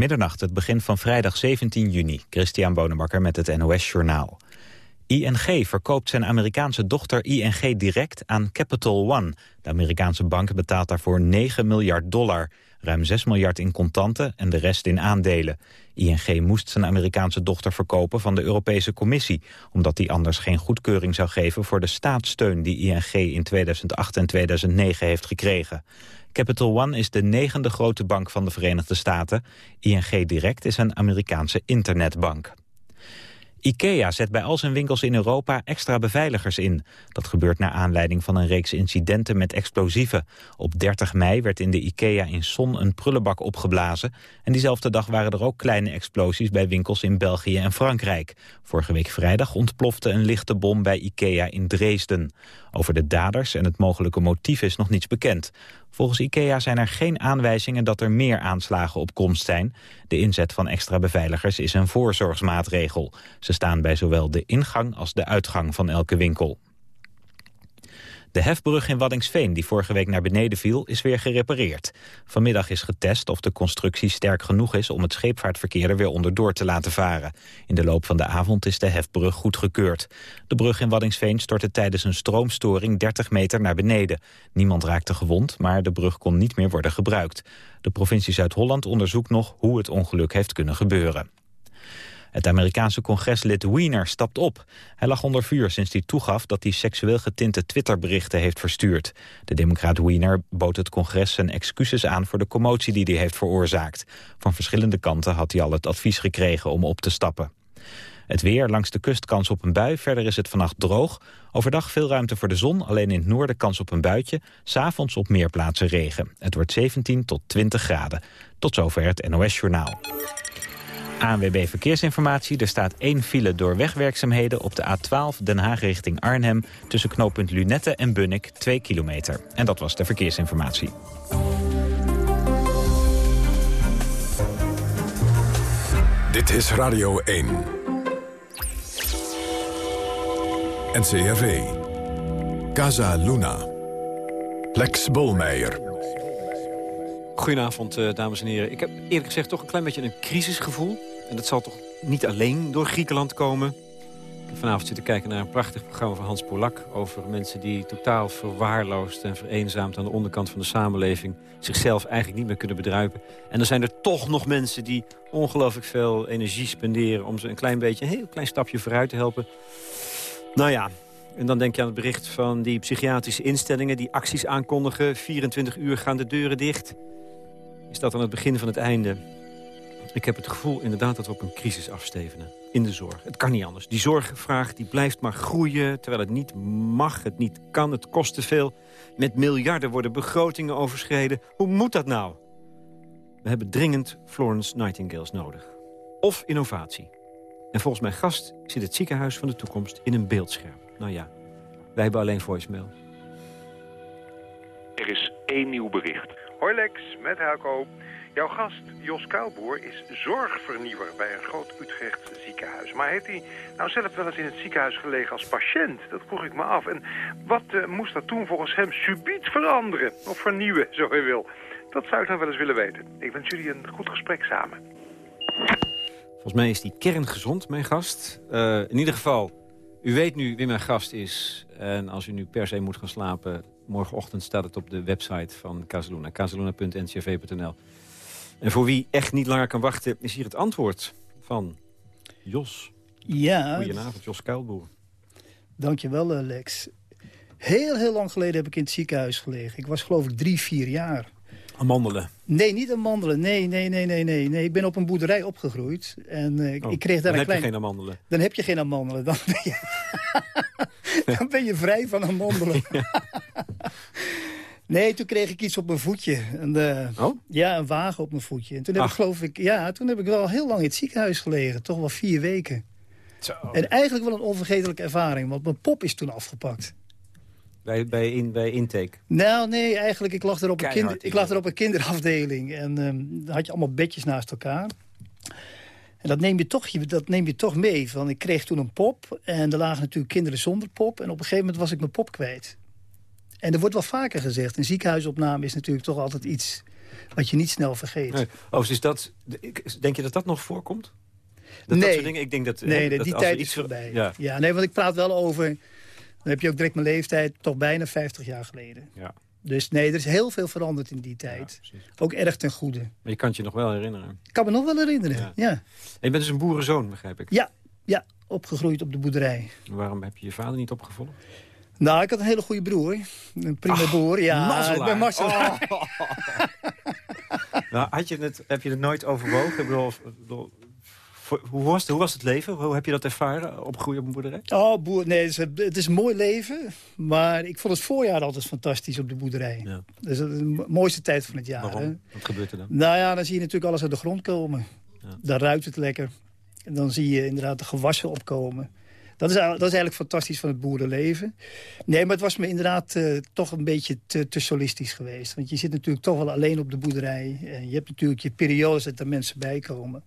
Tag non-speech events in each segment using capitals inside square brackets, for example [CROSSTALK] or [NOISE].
Middernacht, het begin van vrijdag 17 juni. Christian Bonenbakker met het NOS Journaal. ING verkoopt zijn Amerikaanse dochter ING Direct aan Capital One. De Amerikaanse bank betaalt daarvoor 9 miljard dollar. Ruim 6 miljard in contanten en de rest in aandelen. ING moest zijn Amerikaanse dochter verkopen van de Europese Commissie... omdat die anders geen goedkeuring zou geven voor de staatssteun... die ING in 2008 en 2009 heeft gekregen. Capital One is de negende grote bank van de Verenigde Staten. ING Direct is een Amerikaanse internetbank. IKEA zet bij al zijn winkels in Europa extra beveiligers in. Dat gebeurt naar aanleiding van een reeks incidenten met explosieven. Op 30 mei werd in de IKEA in Son een prullenbak opgeblazen... en diezelfde dag waren er ook kleine explosies bij winkels in België en Frankrijk. Vorige week vrijdag ontplofte een lichte bom bij IKEA in Dresden. Over de daders en het mogelijke motief is nog niets bekend. Volgens IKEA zijn er geen aanwijzingen dat er meer aanslagen op komst zijn. De inzet van extra beveiligers is een voorzorgsmaatregel. Ze staan bij zowel de ingang als de uitgang van elke winkel. De hefbrug in Waddingsveen, die vorige week naar beneden viel, is weer gerepareerd. Vanmiddag is getest of de constructie sterk genoeg is om het scheepvaartverkeer er weer onderdoor te laten varen. In de loop van de avond is de hefbrug goedgekeurd. De brug in Waddingsveen stortte tijdens een stroomstoring 30 meter naar beneden. Niemand raakte gewond, maar de brug kon niet meer worden gebruikt. De provincie Zuid-Holland onderzoekt nog hoe het ongeluk heeft kunnen gebeuren. Het Amerikaanse congreslid Wiener stapt op. Hij lag onder vuur sinds hij toegaf dat hij seksueel getinte Twitterberichten heeft verstuurd. De democraat Wiener bood het congres zijn excuses aan voor de commotie die hij heeft veroorzaakt. Van verschillende kanten had hij al het advies gekregen om op te stappen. Het weer, langs de kust kans op een bui, verder is het vannacht droog. Overdag veel ruimte voor de zon, alleen in het noorden kans op een buitje. S'avonds op meer plaatsen regen. Het wordt 17 tot 20 graden. Tot zover het NOS Journaal. ANWB Verkeersinformatie. Er staat één file door wegwerkzaamheden op de A12 Den Haag richting Arnhem... tussen knooppunt Lunette en Bunnik, 2 kilometer. En dat was de verkeersinformatie. Dit is Radio 1. NCRV. Casa Luna. Lex Bolmeijer. Goedenavond, eh, dames en heren. Ik heb eerlijk gezegd toch een klein beetje een crisisgevoel. En dat zal toch niet alleen door Griekenland komen. Vanavond zitten kijken naar een prachtig programma van Hans Polak... over mensen die totaal verwaarloosd en vereenzaamd... aan de onderkant van de samenleving zichzelf eigenlijk niet meer kunnen bedruipen. En dan zijn er toch nog mensen die ongelooflijk veel energie spenderen... om ze een klein beetje, een heel klein stapje vooruit te helpen. Nou ja, en dan denk je aan het bericht van die psychiatrische instellingen... die acties aankondigen, 24 uur gaan de deuren dicht... Is dat aan het begin van het einde? Ik heb het gevoel inderdaad dat we op een crisis afstevenen. In de zorg. Het kan niet anders. Die zorgvraag die blijft maar groeien, terwijl het niet mag, het niet kan, het kost te veel. Met miljarden worden begrotingen overschreden. Hoe moet dat nou? We hebben dringend Florence Nightingales nodig. Of innovatie. En volgens mijn gast zit het ziekenhuis van de toekomst in een beeldscherm. Nou ja, wij hebben alleen voicemail. Er is één nieuw bericht. Hoi Lex, met Helco. Jouw gast Jos Kuilboer is zorgvernieuwer bij een groot Utrecht ziekenhuis. Maar heeft hij nou zelf wel eens in het ziekenhuis gelegen als patiënt? Dat vroeg ik me af. En wat uh, moest dat toen volgens hem subiet veranderen? Of vernieuwen, [LAUGHS] zo hij wil? Dat zou ik nou wel eens willen weten. Ik wens jullie een goed gesprek samen. Volgens mij is die kerngezond, mijn gast. Uh, in ieder geval, u weet nu wie mijn gast is. En als u nu per se moet gaan slapen... morgenochtend staat het op de website van Casaluna. casaluna.ncv.nl En voor wie echt niet langer kan wachten... is hier het antwoord van Jos. Ja. Goedenavond, Jos Kuilboer. Dankjewel, eh, Lex. Heel, heel lang geleden heb ik in het ziekenhuis gelegen. Ik was geloof ik drie, vier jaar. Amandelen? Nee, niet amandelen. Nee, nee, nee, nee, nee. nee. Ik ben op een boerderij opgegroeid. En uh, oh, ik kreeg daar dan een klein... heb je geen amandelen. Dan heb je geen amandelen. Dan ben je, [LAUGHS] [LAUGHS] dan ben je vrij van amandelen. [LAUGHS] nee, toen kreeg ik iets op mijn voetje. En, uh, oh? Ja, een wagen op mijn voetje. En toen heb, ik, geloof ik, ja, toen heb ik wel heel lang in het ziekenhuis gelegen. Toch wel vier weken. Zo. En eigenlijk wel een onvergetelijke ervaring. Want mijn pop is toen afgepakt. Bij, bij, in, bij intake? Nou, nee, eigenlijk. Ik lag er op, een, kinder, ik lag er op een kinderafdeling. En um, dan had je allemaal bedjes naast elkaar. En dat neem je toch, dat neem je toch mee. Van, ik kreeg toen een pop. En er lagen natuurlijk kinderen zonder pop. En op een gegeven moment was ik mijn pop kwijt. En er wordt wel vaker gezegd. Een ziekenhuisopname is natuurlijk toch altijd iets Wat je niet snel vergeet. Nee. Oh, is dat, denk je dat dat nog voorkomt? Dat, nee. dat soort dingen? Ik denk dat, nee, hè, nee dat die als tijd iets is voorbij. Ja. Ja. nee, want ik praat wel over... Dan heb je ook direct mijn leeftijd, toch bijna 50 jaar geleden. Ja. Dus nee, er is heel veel veranderd in die tijd. ook erg ten goede. Maar je kan het je nog wel herinneren. Ik kan me nog wel herinneren, Ja. ja. En je bent dus een boerenzoon, begrijp ik. Ja, ja opgegroeid op de boerderij. Waarom heb je je vader niet opgevolgd? Nou, ik had een hele goede broer. Een prima boer. Ja, Mazzelaar. ik ben mazzelaar. Oh. [LAUGHS] nou, had je het, heb je het nooit overwogen? Ik bedoel, ik bedoel, voor- hoe, was het, hoe was het leven? Hoe heb je dat ervaren, opgroeien op een boerderij? Oh, boer, nee, het is, een- het is een mooi leven. Maar ik vond het voorjaar altijd fantastisch op de boerderij. Ja. Dat is de mo- mooiste tijd van het jaar. hè. Waarom? Wat gebeurt er dan? Nou ja, dan zie je natuurlijk alles uit de grond komen. Ja. Dan ruikt het lekker. En dan zie je inderdaad de gewassen opkomen. Dat is, eigenlijk- dat is eigenlijk fantastisch van het boerenleven. Nee, maar het was me inderdaad eh, toch een beetje te, te solistisch geweest. Want je zit natuurlijk toch wel alleen op de boerderij. En je hebt natuurlijk je periodes dat er mensen bij komen.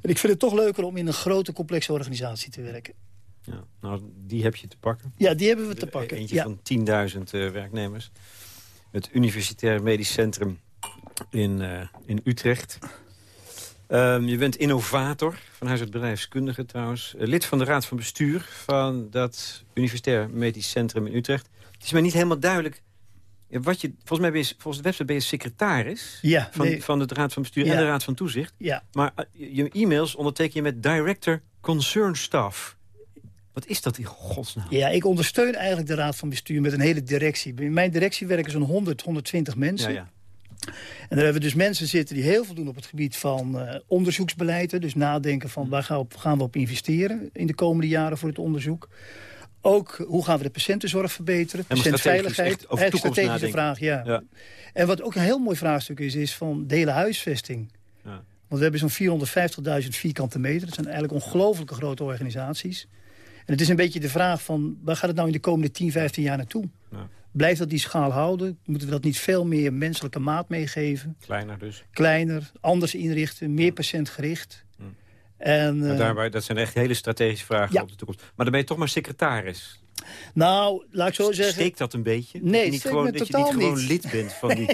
En ik vind het toch leuker om in een grote, complexe organisatie te werken. Ja. Nou, die heb je te pakken. Ja, die hebben we te pakken. Eentje Ja. van 10.000 eh, werknemers. Het Universitair Medisch Centrum in, eh, in Utrecht. Ehm, je bent innovator, van huis uit bedrijfskundige trouwens. Eh, lid van de raad van bestuur van dat Universitair Medisch Centrum in Utrecht. Het is mij niet helemaal duidelijk... eh, Wat je, volgens, mij ben je, volgens de website ben je secretaris Ja, van, nee, van de raad van bestuur en de raad van toezicht. ja. Maar eh, je e-mails onderteken je met Director Concern Staff. Wat is dat in godsnaam? ja, ik ondersteun eigenlijk de raad van bestuur met een hele directie. In mijn directie werken zo'n 100, 120 mensen. Ja. En daar hebben we dus mensen zitten die heel veel doen op het gebied van eh, onderzoeksbeleid. Dus nadenken van waar gaan we, op, gaan we op investeren in de komende jaren voor het onderzoek. Ook hoe gaan we de patiëntentenzorg verbeteren, patiëntveiligheid. echt over toekomst strategische vraag, ja. Ja. En wat ook een heel mooi vraagstuk is, is van delen huisvesting. Ja. Want we hebben zo'n 450.000 vierkante meter. Dat zijn eigenlijk ongelooflijke grote organisaties. En het is een beetje de vraag van, waar gaat het nou in de komende 10, 15 jaar naartoe? Ja. Blijft dat die schaal houden? Moeten we dat niet veel meer menselijke maat meegeven? Kleiner dus. kleiner, anders inrichten, meer patiëntgericht. En, eh, daarbij, dat zijn echt hele strategische vragen ja. op de toekomst. Maar dan ben je toch maar secretaris. nou, laat ik zo zeggen... Steekt dat een beetje? Nee, dat je het niet gewoon, dat je niet gewoon lid bent van [LAUGHS] die...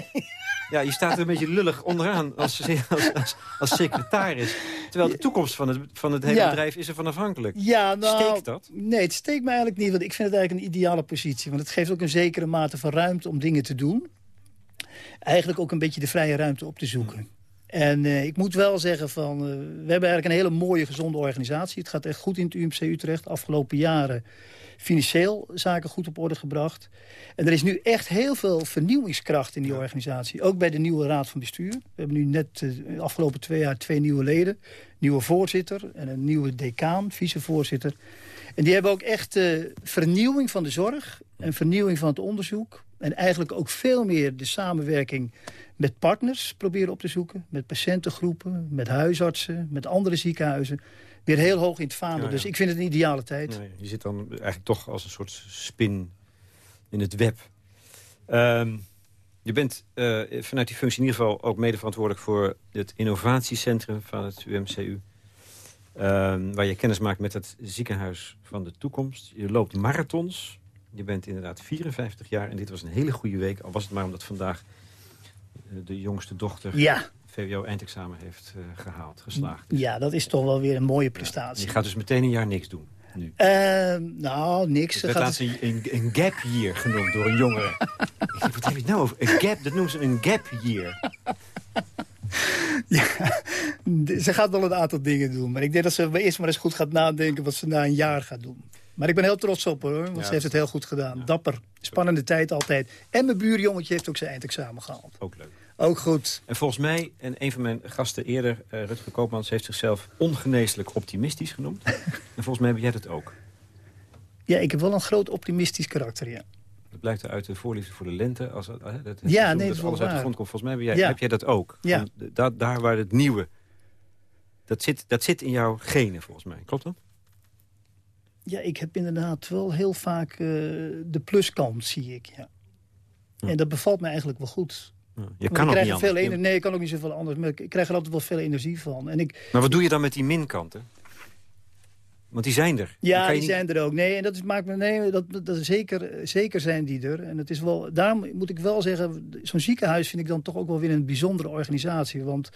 Ja, je staat er een beetje lullig onderaan als, als, als, als secretaris. Terwijl de toekomst van het, van het hele Ja. bedrijf is ervan afhankelijk. Ja, nou, Steekt dat? Nee, het steekt me eigenlijk niet, want ik vind het eigenlijk een ideale positie. Want het geeft ook een zekere mate van ruimte om dingen te doen. Eigenlijk ook een beetje de vrije ruimte op te zoeken. En eh, ik moet wel zeggen, van, eh, we hebben eigenlijk een hele mooie, gezonde organisatie. Het gaat echt goed in het UMC Utrecht. Afgelopen jaren financieel zaken goed op orde gebracht. En er is nu echt heel veel vernieuwingskracht in die organisatie. Ook bij de nieuwe raad van bestuur. We hebben nu net eh, de afgelopen twee jaar twee nieuwe leden. Nieuwe voorzitter en een nieuwe decaan, vicevoorzitter. En die hebben ook echt eh, vernieuwing van de zorg en vernieuwing van het onderzoek. En eigenlijk ook veel meer de samenwerking met partners proberen op te zoeken. Met patiëntengroepen, met huisartsen, met andere ziekenhuizen. Weer heel hoog in het vaandel. Dus ik vind het een ideale tijd. Nee, je zit dan eigenlijk toch als een soort spin in het web. Ehm, je bent eh, vanuit die functie in ieder geval ook mede verantwoordelijk voor het innovatiecentrum van het UMCU. Ehm, waar je kennis maakt met het ziekenhuis van de toekomst. Je loopt marathons. Je bent inderdaad 54 jaar en dit was een hele goede week. Al was het maar omdat vandaag eh, de jongste dochter Ja, VWO-eindexamen heeft eh, gehaald, geslaagd. is. ja, dat is toch wel weer een mooie Je prestatie. gaat dus meteen een jaar niks doen. Nu. Ehm, nou, niks. Het Ze werd gaat laatst een, een, gap year genoemd door een jongere. [LAUGHS] Ik wat heb je het nou over? Een gap, dat noemen ze een gap year. [LAUGHS] Ze gaat wel een aantal dingen doen. Maar ik denk dat ze eerst maar eens goed gaat nadenken wat ze na een jaar gaat doen. Maar ik ben heel trots op hoor, want Ja, ze heeft het heel goed gedaan. Dapper, spannende tijd altijd. En mijn buurjongetje heeft ook zijn eindexamen gehaald. Ook leuk. Ook goed. En volgens mij, en een van mijn gasten eerder, eh, Rutger Koopmans... heeft zichzelf ongeneeslijk optimistisch genoemd. [LAUGHS] en volgens mij heb jij dat ook. Ja, ik heb wel een groot optimistisch karakter, ja. Dat blijkt uit de voorliefde voor de lente. Als, eh, dat, het Ja, nee, dat dat is alles uit de grond komt. Volgens mij heb jij, Ja. heb jij dat ook. Ja. Van de- da- daar waar het nieuwe... Dat zit, dat zit in jouw genen, volgens mij. Klopt dat? Ja, ik heb inderdaad wel heel vaak eh, de pluskant, zie ik, ja. En dat bevalt me eigenlijk wel goed. Je kan ik ook niet veel Nee, ik kan ook niet zoveel anders. Maar ik krijg er altijd wel veel energie van. En ik, Maar wat doe je dan met die minkanten? Want die zijn er. Ja, die niet- zijn er ook. Nee, en dat is, maakt me, nee dat, dat, zeker, zeker zijn die er. En het is wel, daarom moet ik wel zeggen, zo'n ziekenhuis vind ik dan toch ook wel weer een bijzondere organisatie. Want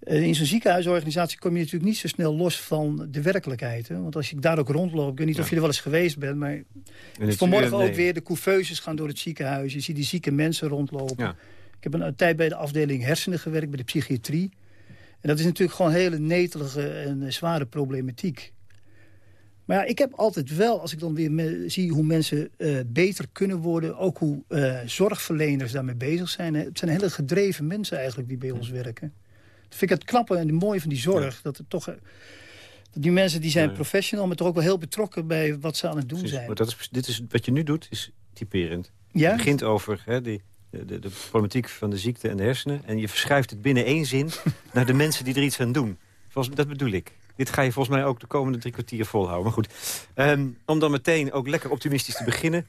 eh, in zo'n ziekenhuisorganisatie kom je natuurlijk niet zo snel los van de werkelijkheid. Hè? Want als ik daar ook rondloop, ik weet niet of je er wel eens geweest bent, maar vanmorgen eh, nee. ook weer de couveuses gaan door het ziekenhuis. Je ziet die zieke mensen rondlopen. Ja. Ik heb een tijd bij de afdeling hersenen gewerkt, bij de psychiatrie. En dat is natuurlijk gewoon hele netelige en eh, zware problematiek. Maar ja, ik heb altijd wel, als ik dan weer me- zie hoe mensen eh, beter kunnen worden... ook hoe eh, zorgverleners daarmee bezig zijn. hè. Het zijn hele gedreven mensen eigenlijk die bij ons werken. Dat vind ik het knappe en het mooie van die zorg. Dat, het toch, dat die mensen die zijn Ja. professional... maar toch ook wel heel betrokken bij wat ze aan het doen Precies. zijn. Maar dat is, dit is, wat je nu doet, is typerend. Ja? Het begint over hè, die, de, de, de problematiek van de ziekte en de hersenen. En je verschuift het binnen één zin [LAUGHS] naar de mensen die er iets aan doen. Volgens, dat bedoel ik. Dit ga je volgens mij ook de komende drie kwartier volhouden. Maar goed, Ehm, om dan meteen ook lekker optimistisch te beginnen.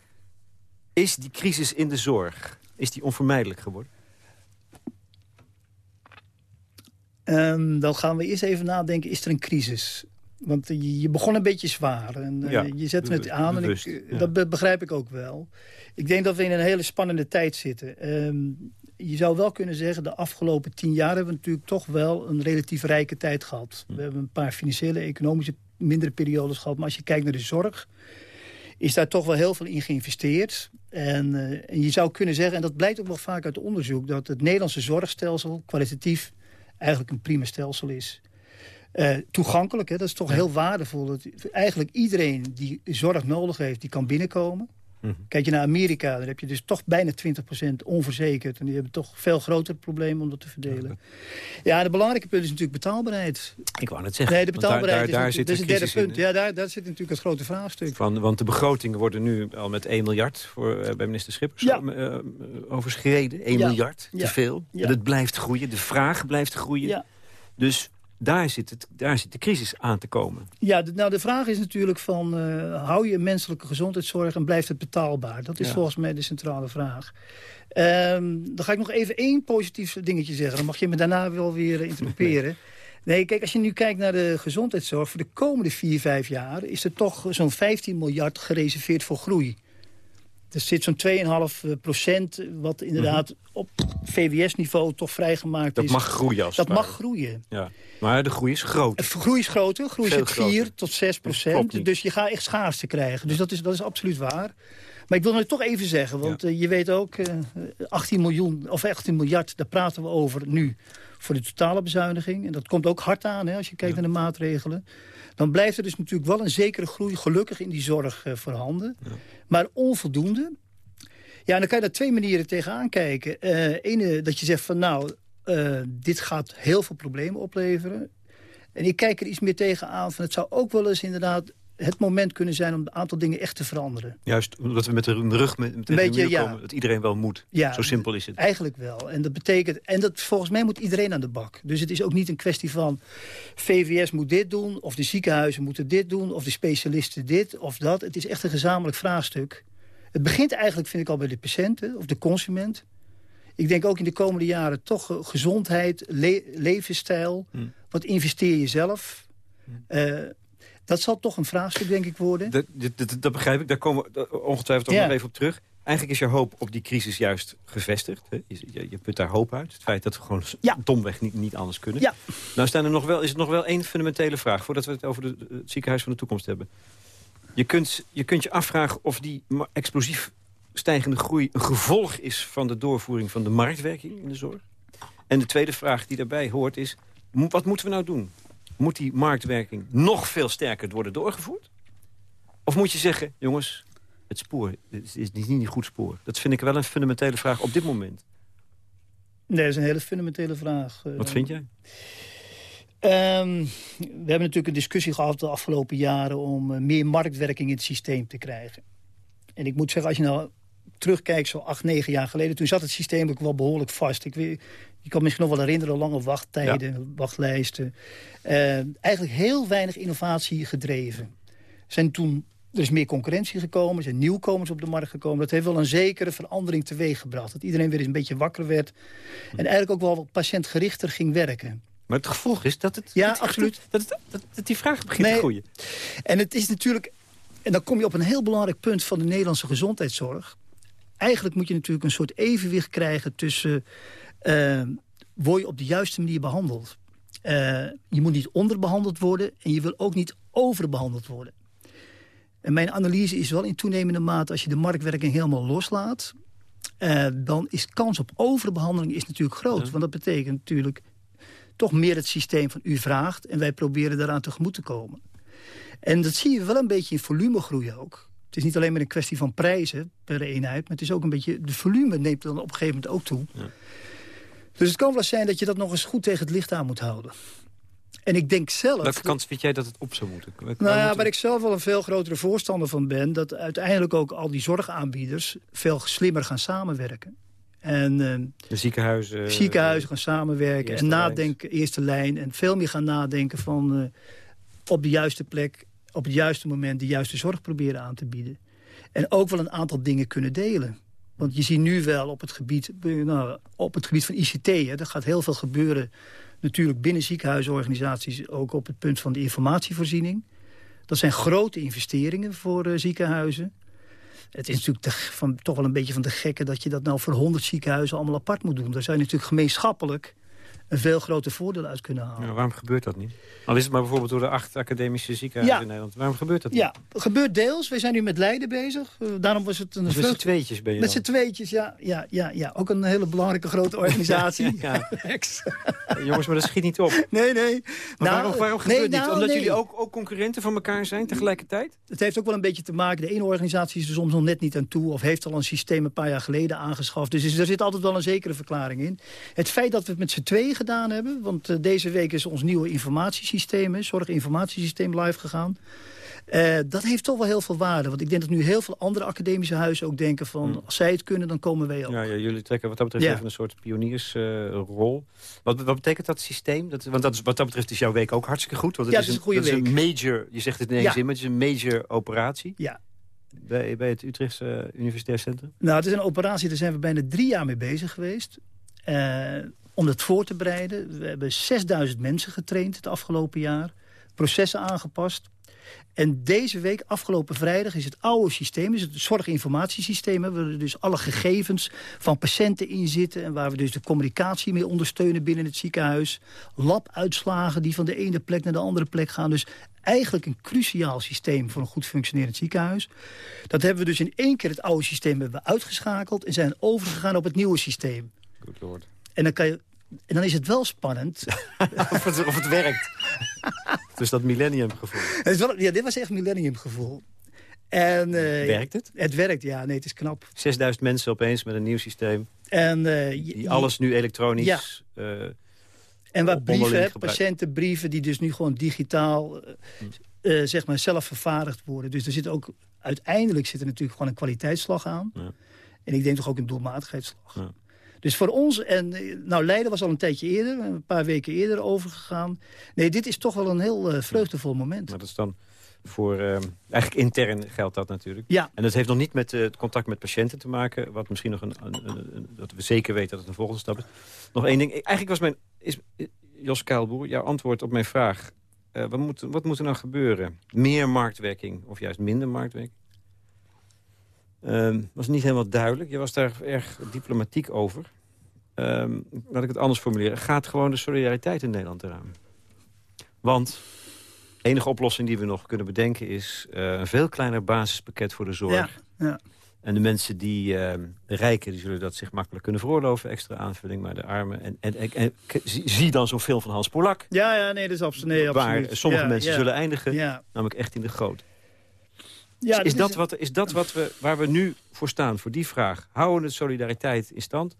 Is die crisis in de zorg, is die onvermijdelijk geworden? Ehm, dan gaan we eerst even nadenken, is er een crisis? Want je, je begon een beetje zwaar. En, eh, Ja, je zette het bewust- aan en ik, eh, ja. dat be- begrijp ik ook wel. Ik denk dat we in een hele spannende tijd zitten. Ehm, je zou wel kunnen zeggen, de afgelopen tien jaar... hebben we natuurlijk toch wel een relatief rijke tijd gehad. Hm. We hebben een paar financiële, economische, mindere periodes gehad. Maar als je kijkt naar de zorg, is daar toch wel heel veel in geïnvesteerd. En, eh, en je zou kunnen zeggen, en dat blijkt ook wel vaak uit onderzoek... dat het Nederlandse zorgstelsel kwalitatief eigenlijk een prima stelsel is. Eh, toegankelijk, hè, dat is toch heel waardevol. Dat eigenlijk iedereen die zorg nodig heeft, die kan binnenkomen. Mhm. Kijk je naar Amerika, daar heb je dus toch bijna 20% onverzekerd. En die hebben toch veel grotere problemen om dat te verdelen. Ja, de belangrijke punt is natuurlijk betaalbaarheid. Ik wou net zeggen. Nee, de betaalbaarheid daar, daar, is, zit is het derde in, punt. Ja, daar, daar zit natuurlijk het grote vraagstuk. Van, want de begrotingen worden nu al met 1 miljard voor, eh, bij minister Schippers Ja. eh, eh, overschreden. 1 Ja. miljard, te Ja. veel. En het blijft groeien, de vraag blijft groeien. Ja. Dus daar zit, het, daar zit de crisis aan te komen. Ja, de, nou de vraag is natuurlijk van... eh, hou je menselijke gezondheidszorg en blijft het betaalbaar? Dat is Ja. volgens mij de centrale vraag. Ehm, dan ga ik nog even één positief dingetje zeggen. Dan mag je me daarna wel weer eh, interromperen. [LAUGHS] Nee, kijk, als je nu kijkt naar de gezondheidszorg... voor de komende vier, vijf jaar... is er toch zo'n 15 miljard gereserveerd voor groei. Er zit zo'n 2,5 procent... wat inderdaad op VWS-niveau toch vrijgemaakt Mhm. Dat is. mag groeien als Dat mag groeien. Ja. Maar de groei is groot. De groei is groter. Groei Veel zit 4 groter. tot 6 Klopt procent. Dus je gaat echt schaarste krijgen. Dus dat is, dat is absoluut waar. Maar ik wil het toch even zeggen. Want eh, je weet ook, eh, 18, miljoen, of 18 miljard, daar praten we over nu. Voor de totale bezuiniging. En dat komt ook hard aan hè, als je kijkt naar de maatregelen. Dan blijft er dus natuurlijk wel een zekere groei gelukkig in die zorg eh, voorhanden. Maar onvoldoende. Ja, en dan kan je daar twee manieren tegenaan kijken. Eh ene, dat je zegt van nou, eh, dit gaat heel veel problemen opleveren. En ik kijk er iets meer tegenaan van het zou ook wel eens inderdaad het moment kunnen zijn om een aantal dingen echt te veranderen. Juist omdat we met de rug met, met de beetje, ja. komen. Dat iedereen wel moet. Ja, Zo simpel is het. Eigenlijk wel. En dat betekent, en dat volgens mij moet iedereen aan de bak. Dus het is ook niet een kwestie van VVS moet dit doen, of de ziekenhuizen moeten dit doen, of de specialisten dit of dat. Het is echt een gezamenlijk vraagstuk. Het begint eigenlijk, vind ik al, bij de patiënten of de consument. Ik denk ook in de komende jaren toch eh, gezondheid, le- levensstijl. Hmm. Wat investeer je zelf? Eh, dat zal toch een vraagstuk, denk ik, worden. Dat, dat, begrijp ik. Daar komen we eh, ongetwijfeld ook Ja. nog even op terug. Eigenlijk is je hoop op die crisis juist gevestigd. Hè? Je, je, je put daar hoop uit. Het feit dat we gewoon Ja. domweg niet, niet anders kunnen. Ja. Nou staan er nog wel, is het nog wel één fundamentele vraag... voordat we het over de, het ziekenhuis van de toekomst hebben. Je kunt, je kunt je afvragen of die explosief stijgende groei... een gevolg is van de doorvoering van de marktwerking in de zorg. En de tweede vraag die daarbij hoort is... wat moeten we nou doen? Moet die marktwerking nog veel sterker worden doorgevoerd? Of moet je zeggen, jongens, het spoor het is niet een goed spoor. Dat vind ik wel een fundamentele vraag op dit moment. Nee, dat is een hele fundamentele vraag. Eh, Wat vind jij? Ehm, we hebben natuurlijk een discussie gehad de afgelopen jaren... om eh, meer marktwerking in het systeem te krijgen. En ik moet zeggen, als je nou terugkijkt, zo acht, negen jaar geleden... toen zat het systeem ook wel behoorlijk vast. Ik weet, je kan misschien nog wel herinneren, lange wachttijden, wachtlijsten. Eh, eigenlijk heel weinig innovatie gedreven. Zijn toen, er is meer concurrentie gekomen, er zijn nieuwkomers op de markt gekomen. Dat heeft wel een zekere verandering teweeg gebracht. Dat iedereen weer eens een beetje wakker werd. En eigenlijk ook wel wat patiëntgerichter ging werken. Maar het gevolg is dat het... Ja, dat- absoluut. Dat, dat, dat, dat die vraag begint Nee. te groeien. En het is natuurlijk... En dan kom je op een heel belangrijk punt van de Nederlandse gezondheidszorg. Eigenlijk moet je natuurlijk een soort evenwicht krijgen tussen... eh, word je op de juiste manier behandeld? Eh, je moet niet onderbehandeld worden en je wil ook niet overbehandeld worden. En mijn analyse is wel in toenemende mate... als je de marktwerking helemaal loslaat... eh, dan is kans op overbehandeling is natuurlijk groot. Want dat betekent natuurlijk toch meer het systeem van u vraagt... en wij proberen daaraan tegemoet te komen. En dat zie je wel een beetje in volumegroei ook. Het is niet alleen maar een kwestie van prijzen per eenheid... maar het is ook een beetje... de volume neemt dan op een gegeven moment ook toe. Dus het kan wel zijn dat je dat nog eens goed tegen het licht aan moet houden. En ik denk zelf... Welke kant vind jij dat het op zou moeten? Welke- Nou ja, waar ik zelf wel een veel grotere voorstander van ben... dat uiteindelijk ook al die zorgaanbieders veel slimmer gaan samenwerken. En eh, De ziekenhuizen... ziekenhuizen gaan samenwerken en nadenken, eerste lijn... en veel meer gaan nadenken van eh, op de juiste plek, op het juiste moment... de juiste zorg proberen aan te bieden. En ook wel een aantal dingen kunnen delen. Want je ziet nu wel op het gebied, nou, op het gebied van ICT... Hè, er gaat heel veel gebeuren natuurlijk binnen ziekenhuisorganisaties... ook op het punt van de informatievoorziening. Dat zijn grote investeringen voor eh, ziekenhuizen. Het is natuurlijk van, toch wel een beetje van de gekke... dat je dat nou voor 100 ziekenhuizen allemaal apart moet doen. Daar je natuurlijk gemeenschappelijk een veel groter voordeel uit kunnen halen. Ja, waarom gebeurt dat niet? Al is het maar bijvoorbeeld door de acht academische ziekenhuizen Ja. in Nederland. Waarom gebeurt dat niet? Ja, gebeurt deels. We zijn nu met Leiden bezig. Eh, daarom was het een met z'n tweetjes ben je Met z'n tweetjes, ja, ja, ja, ja. Ook een hele belangrijke grote [LAUGHS] organisatie. Ja. [LAUGHS] Jongens, maar dat schiet niet op. nee, nee. Maar waarom, waarom nee, gebeurt dit? nou, Omdat nee. jullie ook, ook concurrenten van elkaar zijn tegelijkertijd? Het heeft ook wel een beetje te maken. De ene organisatie is er soms nog net niet aan toe... of heeft al een systeem een paar jaar geleden aangeschaft. Dus er zit altijd wel een zekere verklaring in. Het feit dat we het met z'n tweeën gedaan hebben... want eh, deze week is ons nieuwe informatiesysteem... zorginformatiesysteem live gegaan... Eh, dat heeft toch wel heel veel waarde. Want ik denk dat nu heel veel andere academische huizen ook denken van... als zij het kunnen, dan komen wij ook. Ja, ja, jullie trekken wat dat betreft Ja. even een soort pioniersrol. wat, wat betekent dat systeem? Dat, want dat is, wat dat betreft is jouw week ook hartstikke goed. Want het Ja, is, het is een goede dat is week. major, je zegt het in één Ja. zin, maar het is een major operatie. Ja. Bij, bij het Utrechtse Universitair Centrum. Nou, het is een operatie, daar zijn we bijna drie jaar mee bezig geweest. Eh, om dat voor te bereiden. We hebben 6000 mensen getraind het afgelopen jaar. Processen aangepast. En deze week, afgelopen vrijdag, is het oude systeem... is het zorginformatiesysteem... waar er dus alle gegevens van patiënten in zitten... en waar we dus de communicatie mee ondersteunen binnen het ziekenhuis. Labuitslagen die van de ene plek naar de andere plek gaan. Dus eigenlijk een cruciaal systeem voor een goed functionerend ziekenhuis. Dat hebben we dus in één keer het oude systeem hebben we uitgeschakeld... en zijn overgegaan op het nieuwe systeem. Good lord. En dan, kan je, en dan is het wel spannend. [LAUGHS] of, het, of het werkt. [LAUGHS] dus dat millennium gevoel. Ja, dit was echt millennium gevoel. En, eh, Werkt het? Het werkt, ja. Nee, het is knap. 6000 mensen opeens met een nieuw systeem. En, eh, Die alles nu elektronisch... eh, En waar op brieven, hè, patiëntenbrieven... die dus nu gewoon digitaal eh, zeg maar zelf vervaardigd worden. Dus er zit ook, uiteindelijk zit er natuurlijk gewoon een kwaliteitsslag aan. Ja. En ik denk toch ook een doelmatigheidsslag. Ja. Dus voor ons, en eh, nou Leiden was al een tijdje eerder... een paar weken eerder overgegaan. Nee, dit is toch wel een heel eh, vreugdevol moment. Maar dat is dan voor... ehm, eigenlijk intern geldt dat natuurlijk. Ja, En dat heeft nog niet met eh, het contact met patiënten te maken. Wat misschien nog een, een, een- een- dat we zeker weten dat het een volgende stap is. Nog één ding. Eigenlijk was mijn... Is, eh, Jos Kuilboer, jouw antwoord op mijn vraag. eh, wat, moet, wat moet er nou gebeuren? Meer marktwerking of juist minder marktwerking? Ehm, was niet helemaal duidelijk. Je was daar erg diplomatiek over. Ehm, laat ik het anders formuleren. Gaat gewoon de solidariteit in Nederland eraan? Want de enige oplossing die we nog kunnen bedenken... is eh, een veel kleiner basispakket voor de zorg. ja, ja. En de mensen die, de rijken, die zullen dat zich makkelijk kunnen veroorloven. Extra aanvulling, maar de armen. En, en, en, en k- zie, dan zo'n film van Hans Polak. ja, ja nee, dat is abso nee, waar absoluut. sommige Ja, mensen zullen eindigen. Namelijk echt in de goot. Ja is, dat wat, is dat wat we, waar we nu voor staan? Voor die vraag. Houden we de solidariteit in stand?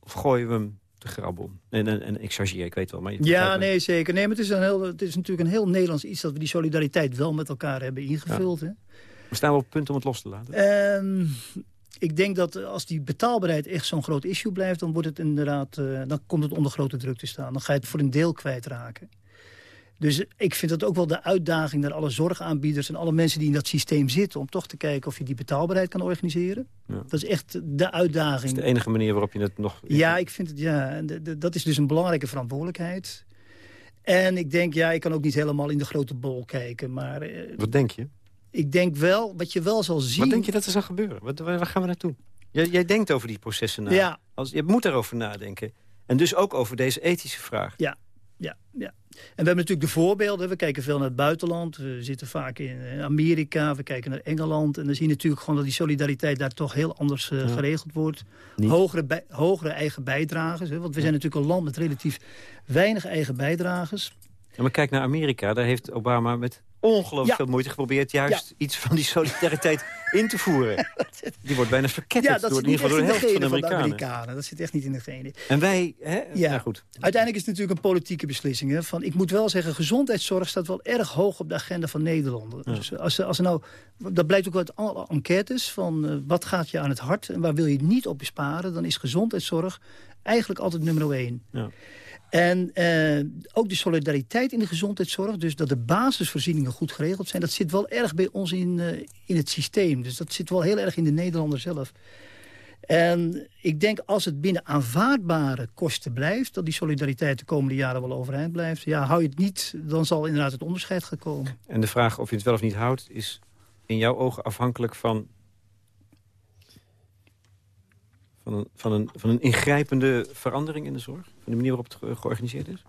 Of gooien we hem te grabbel? En, en, en ik chargeer, ik weet wel. Maar Ja, nee, zeker. Nee, maar het is, een heel, het is natuurlijk een heel Nederlands iets... dat we die solidariteit wel met elkaar hebben ingevuld. Hè? We staan op het punt om het los te laten. Ehm, ik denk dat als die betaalbaarheid echt zo'n groot issue blijft... dan, wordt het inderdaad, eh, dan komt het onder grote druk te staan. Dan ga je het voor een deel kwijtraken. Dus ik vind dat ook wel de uitdaging naar alle zorgaanbieders... en alle mensen die in dat systeem zitten... om toch te kijken of je die betaalbaarheid kan organiseren. Ja. Dat is echt de uitdaging. Dat is de enige manier waarop je het nog... Ja, ik vind het, ja, dat is dus een belangrijke verantwoordelijkheid. En ik denk, ja, ik kan ook niet helemaal in de grote bol kijken. Maar eh, Wat denk je? ik denk wel, wat je wel zal zien... Wat denk je dat er zal gebeuren? Wat, waar gaan we naartoe? Jij, jij denkt over die processen na. Ja. Als, je moet daarover nadenken. En dus ook over deze ethische vraag. Ja, ja, ja. En we hebben natuurlijk de voorbeelden. We kijken veel naar het buitenland. We zitten vaak in eh, Amerika. We kijken naar Engeland. En dan zie je natuurlijk gewoon dat die solidariteit daar toch heel anders eh, geregeld wordt. Niet. Hogere, bij- hogere eigen bijdrages. Hè? Want we zijn natuurlijk een land met relatief weinig eigen bijdrages. Ja, maar kijk naar Amerika. Daar heeft Obama met ongelooflijk Ja. veel moeite geprobeerd... juist iets van die solidariteit [LAUGHS] in te voeren. Die wordt bijna verketterd Ja, dat door, in ieder geval door de helft van de genen van de Amerikanen. Amerikanen. Dat zit echt niet in de genen. En wij, hè? Ja. Nou goed. Uiteindelijk is het natuurlijk een politieke beslissing. Hè? Van, ik moet wel zeggen, gezondheidszorg staat wel erg hoog op de agenda van Nederland. Dus als, als er nou, dat blijkt ook uit alle enquêtes van eh, wat gaat je aan het hart en waar wil je niet op besparen, dan is gezondheidszorg eigenlijk altijd nummer één. Ja. En eh, ook de solidariteit in de gezondheidszorg, dus dat de basisvoorzieningen goed geregeld zijn, dat zit wel erg bij ons in, eh, in het systeem. Dus dat zit wel heel erg in de Nederlander zelf. En ik denk als het binnen aanvaardbare kosten blijft... dat die solidariteit de komende jaren wel overeind blijft. Ja, hou je het niet, dan zal inderdaad het onderscheid gaan komen. En de vraag of je het wel of niet houdt... is in jouw ogen afhankelijk van... van een, van een, van een ingrijpende verandering in de zorg? Van de manier waarop het ge- georganiseerd is?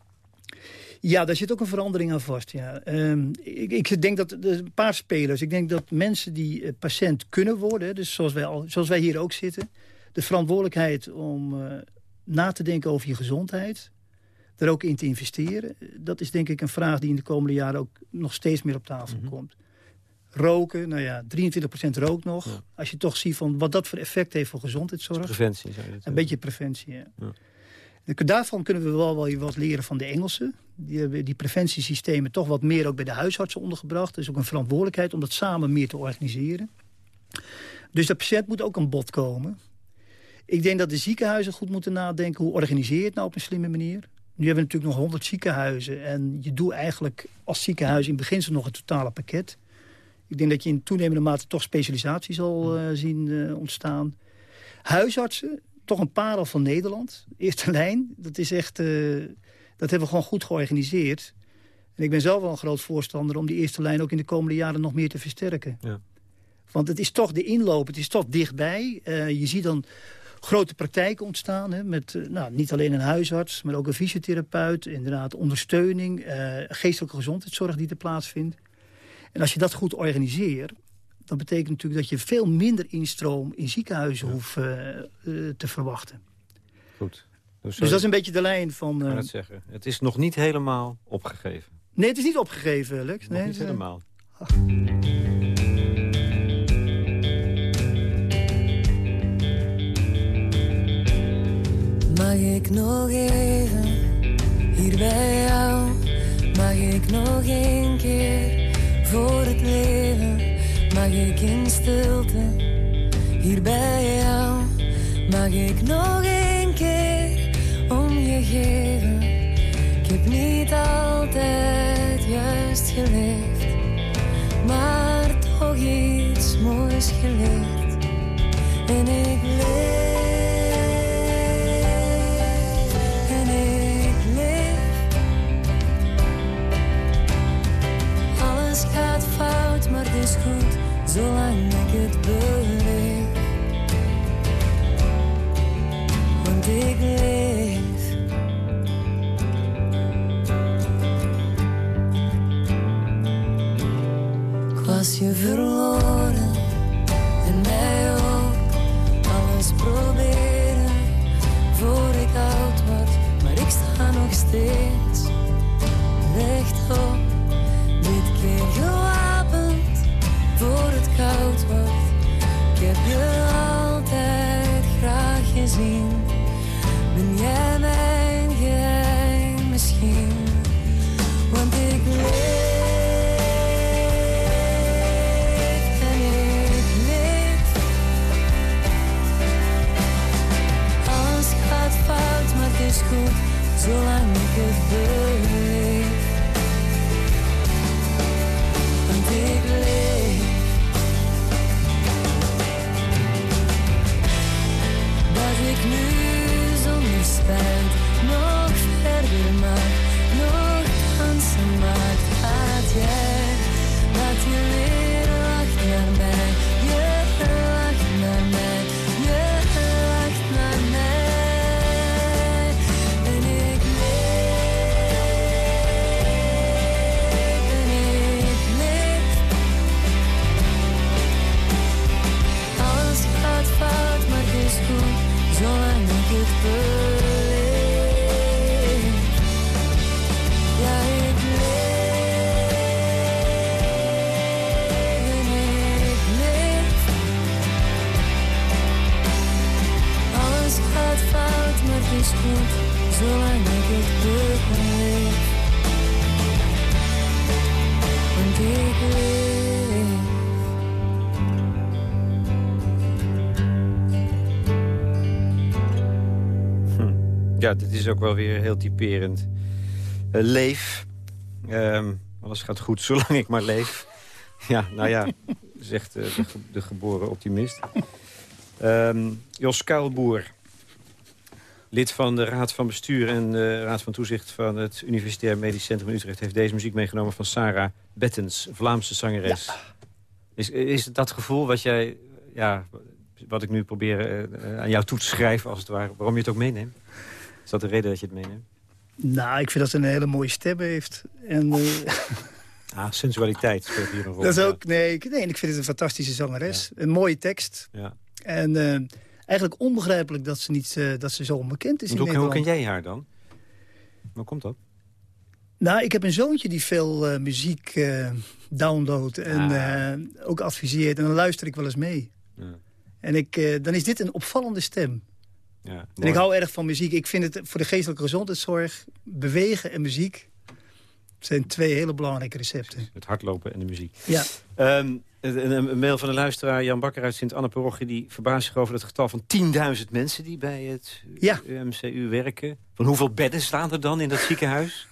Ja, daar zit ook een verandering aan vast. Ja. Ehm, ik, ik denk dat er een paar spelers. Ik denk dat mensen die eh, patiënt kunnen worden, dus zoals wij, al, zoals wij hier ook zitten, de verantwoordelijkheid om eh, na te denken over je gezondheid, er ook in te investeren, eh, dat is denk ik een vraag die in de komende jaren ook nog steeds meer op tafel komt. Roken, nou ja, 23% rookt nog. Ja. Als je toch ziet van wat dat voor effect heeft voor gezondheidszorg. Preventie, zou je dat Een beetje preventie, ja. Ja. Daarvan kunnen we wel, wel wat leren van de Engelsen. Die hebben die preventiesystemen toch wat meer ook bij de huisartsen ondergebracht. Er is ook een verantwoordelijkheid om dat samen meer te organiseren. Dus de patiënt moet ook aan bod komen. Ik denk dat de ziekenhuizen goed moeten nadenken... hoe organiseer je het nou op een slimme manier? Nu hebben we natuurlijk nog 100 ziekenhuizen. En je doet eigenlijk als ziekenhuis in beginsel nog het totale pakket. Ik denk dat je in toenemende mate toch specialisatie zal eh, zien eh, ontstaan. Huisartsen, toch een parel van Nederland. Eerste [LAUGHS] lijn, dat is echt... eh, dat hebben we gewoon goed georganiseerd. En ik ben zelf wel een groot voorstander om die eerste lijn ook in de komende jaren nog meer te versterken. Ja. Want het is toch de inloop, het is toch dichtbij. Je ziet dan grote praktijken ontstaan. Hè, met nou, niet alleen een huisarts, maar ook een fysiotherapeut. Inderdaad, ondersteuning, geestelijke gezondheidszorg die er plaatsvindt. En als je dat goed organiseert, dan betekent natuurlijk dat je veel minder instroom in ziekenhuizen hoeft eh, eh, te verwachten. Goed. Dus, Dus dat is een beetje de lijn van... Ik eh, kan het zeggen. Het is nog niet helemaal opgegeven. Nee, het is niet opgegeven, Lex. Nog Nee, niet het, eh, helemaal. Mag ik nog even hier bij jou? Mag ik nog één keer voor het leven? Mag ik in stilte hier bij jou? Mag ik nog één keer om je geven? Ik heb niet altijd juist geleefd, maar toch iets moois geleerd. En ik leef. Het is goed, zolang ik het beleef. Want ik leef. Ik was je verloren en mij ook. Alles proberen voor ik oud word, maar ik sta nog steeds rechtop. Ja, dit is ook wel weer heel typerend. Eh, leef. Ehm, alles gaat goed [LAUGHS] zolang ik maar leef. Ja, nou ja, [LAUGHS] zegt eh, de, ge- de geboren optimist. Ehm, Jos Kuilboer, lid van de Raad van Bestuur en de Raad van Toezicht van het Universitair Medisch Centrum in Utrecht... heeft deze muziek meegenomen van Sarah Bettens, Vlaamse zangeres. Is, is het dat gevoel wat jij, ja, wat ik nu probeer eh, aan jou toe te schrijven als het ware, waarom je het ook meeneemt? Is dat de reden dat je het meeneemt? Nou, ik vind dat ze een hele mooie stem heeft. En, eh, [LAUGHS] Ah, sensualiteit speelt hier een rol. dat is ook, nee, ik, nee, ik vind het een fantastische zangeres. Een mooie tekst. Ja. En eh, eigenlijk onbegrijpelijk dat ze, niet, eh, dat ze zo onbekend is in Hoe, hoe Nederland. ken jij haar dan? Hoe komt dat? Nou, ik heb een zoontje die veel muziek downloadt en Ah. ook adviseert. En dan luister ik wel eens mee. Ja, En ik, dan is dit een opvallende stem. Ja, En ik hou erg van muziek. Ik vind het voor de geestelijke gezondheidszorg... bewegen en muziek zijn twee hele belangrijke recepten. Het hardlopen en de muziek. Ja. Ehm, een, mail van een luisteraar, Jan Bakker uit Sint-Anne-Parochie... die verbaast zich over het getal van 10.000 mensen die bij het Ja. UMCU werken. Van hoeveel bedden staan er dan in dat ziekenhuis?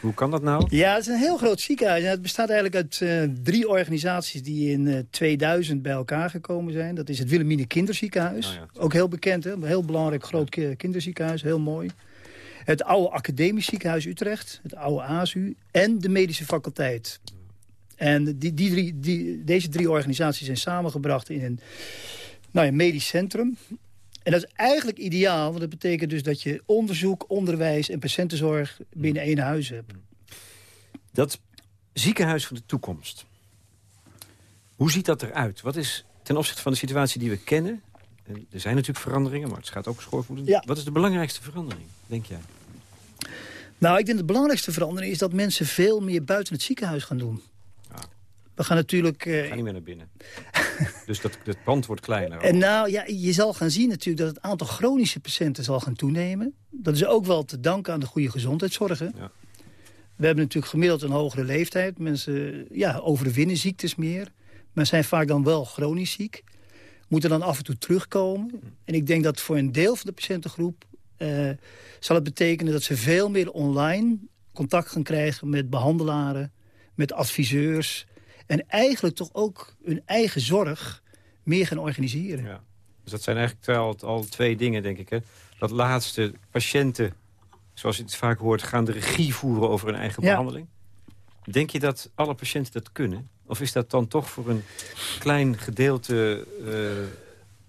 Hoe kan dat nou? Ja, het is een heel groot ziekenhuis. En het bestaat eigenlijk uit eh, drie organisaties die in eh, 2000 bij elkaar gekomen zijn. Dat is het Wilhelmine Kinderziekenhuis. Oh ja. Ook heel bekend, hè? een heel belangrijk groot ki- kinderziekenhuis. Heel mooi. Het oude academisch ziekenhuis Utrecht. Het oude ASU. En de medische faculteit. En die, die drie, die, deze drie organisaties zijn samengebracht in een, nou ja, medisch centrum. En dat is eigenlijk ideaal, want dat betekent dus dat je onderzoek, onderwijs en patiëntenzorg binnen één huis hebt. Dat ziekenhuis van de toekomst. Hoe ziet dat eruit? Wat is ten opzichte van de situatie die we kennen... en er zijn natuurlijk veranderingen, maar het gaat ook schoorvoetend. Ja. Wat is de belangrijkste verandering, denk jij? Nou, ik denk de belangrijkste verandering is dat mensen veel meer buiten het ziekenhuis gaan doen. We gaan natuurlijk... eh, Ga niet meer naar binnen. [LAUGHS] dus dat, dat pand wordt kleiner. en nou, ja, je zal gaan zien natuurlijk dat het aantal chronische patiënten zal gaan toenemen. Dat is ook wel te danken aan de goede gezondheidszorg. hè. Ja. We hebben natuurlijk gemiddeld een hogere leeftijd. Mensen ja, overwinnen ziektes meer. Maar zijn vaak dan wel chronisch ziek. Moeten dan af en toe terugkomen. En ik denk dat voor een deel van de patiëntengroep... eh, zal het betekenen dat ze veel meer online contact gaan krijgen met behandelaren, met adviseurs. En eigenlijk toch ook hun eigen zorg meer gaan organiseren. Ja. Dus dat zijn eigenlijk al, al twee dingen, denk ik. Hè? Dat laatste, patiënten, zoals je het vaak hoort... gaan de regie voeren over hun eigen Ja. behandeling. Denk je dat alle patiënten dat kunnen? Of is dat dan toch voor een klein gedeelte eh,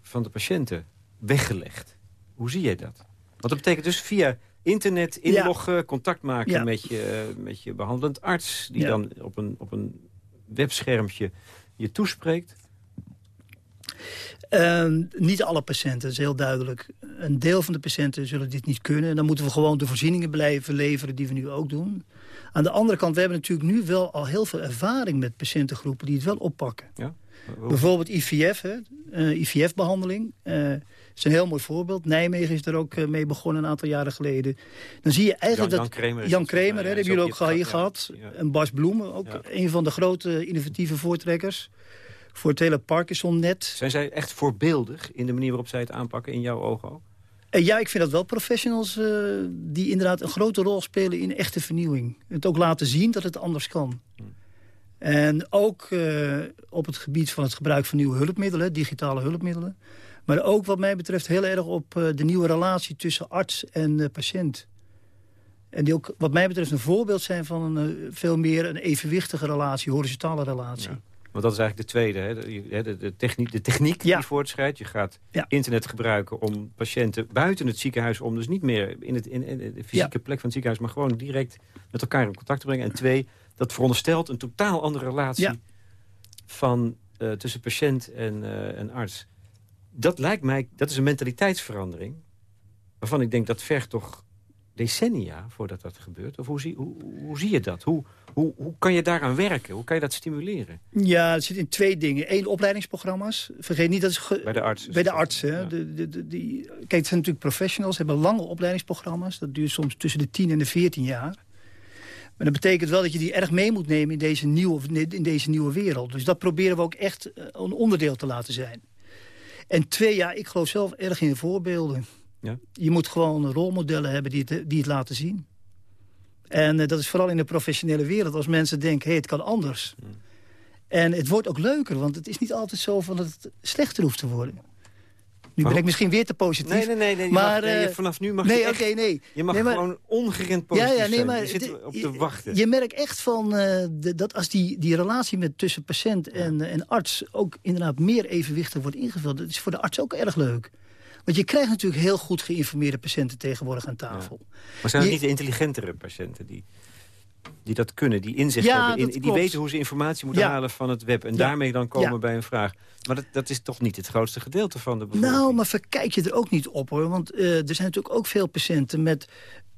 van de patiënten weggelegd? Hoe zie jij dat? Want dat betekent dus via internet inloggen, contact maken Ja. met, je, met je behandelend arts... die Ja. dan op een, op een webschermpje je toespreekt. Ehm, niet alle patiënten, dat is heel duidelijk. Een deel van de patiënten zullen dit niet kunnen. En dan moeten we gewoon de voorzieningen blijven leveren die we nu ook doen. Aan de andere kant, we hebben natuurlijk nu wel al heel veel ervaring met patiëntengroepen die het wel oppakken. Ja? Bijvoorbeeld IVF, hè, eh, IVF-behandeling. eh is een heel mooi voorbeeld. Nijmegen is er ook eh, mee begonnen een aantal jaren geleden. Dan zie je eigenlijk Jan- dat... Jan Kramer Jan Kramer, hè, ja, hebben jullie ook hier gehad. ja. En Bas Bloemen, ook Ja. een van de grote innovatieve voortrekkers. Voor het hele Parkinson-net. Zijn zij echt voorbeeldig in de manier waarop zij het aanpakken in jouw ogen ook? En ja, ik vind dat wel professionals eh, die inderdaad een grote rol spelen in echte vernieuwing. Het ook laten zien dat het anders kan. En ook eh, op het gebied van het gebruik van nieuwe hulpmiddelen, digitale hulpmiddelen. Maar ook wat mij betreft heel erg op eh, de nieuwe relatie tussen arts en eh, patiënt. En die ook wat mij betreft een voorbeeld zijn van een, eh, veel meer een evenwichtige relatie, horizontale relatie. Ja. Want dat is eigenlijk de tweede. Hè? De, de, techniek, de techniek Ja. die voortschrijdt. Je gaat Ja. internet gebruiken om patiënten buiten het ziekenhuis... om dus niet meer in, het, in, in de fysieke plek van het ziekenhuis... maar gewoon direct met elkaar in contact te brengen. En twee, dat veronderstelt een totaal andere relatie... Van, tussen patiënt en, en arts. Dat lijkt mij, dat is een mentaliteitsverandering... waarvan ik denk dat vergt toch decennia voordat dat gebeurt. Of hoe zie, hoe, hoe zie je dat? Hoe, hoe, hoe kan je daaraan werken? Hoe kan je dat stimuleren? Ja, het zit in twee dingen. Eén, opleidingsprogramma's. Vergeet niet dat is Bij de arts. Bij de artsen. Ja. De, de, de- die, kijk, het zijn natuurlijk professionals. hebben lange opleidingsprogramma's. Dat duurt soms tussen de 10 en de 14 jaar. Maar dat betekent wel dat je die erg mee moet nemen in deze nieuwe, in deze nieuwe wereld. Dus dat proberen we ook echt eh, een onderdeel te laten zijn. En twee, ja, ik geloof zelf erg in voorbeelden. Ja. Je moet gewoon rolmodellen hebben die het, die het laten zien. En eh, dat is vooral in de professionele wereld. Als mensen denken, hey, het kan anders. Hmm. En het wordt ook leuker, want het is niet altijd zo van dat het slechter hoeft te worden. Nu ben ik misschien weer te positief. Nee, nee, nee. nee, Maar, mag- nee, eh, vanaf nu mag nee, je oké, echt- nee. Je mag Nee, maar- gewoon ongerend positief ja, ja, nee, zijn. maar Je zit de- op te je- wachten. Je merkt echt van eh, de, dat als die, die relatie met tussen patiënt en, eh, en arts ook inderdaad meer evenwichtig wordt ingevuld, dat is voor de arts ook erg leuk. Want je krijgt natuurlijk heel goed geïnformeerde patiënten tegenwoordig aan tafel. Maar zijn het Je- niet de intelligentere patiënten die, die dat kunnen, die inzicht Ja, hebben? in- die weten hoe ze informatie moeten Ja. halen van het web... en Ja. daarmee dan komen bij een vraag. Maar dat, dat is toch niet het grootste gedeelte van de bevolking? Nou, maar verkijk je er ook niet op hoor. Want eh, er zijn natuurlijk ook veel patiënten met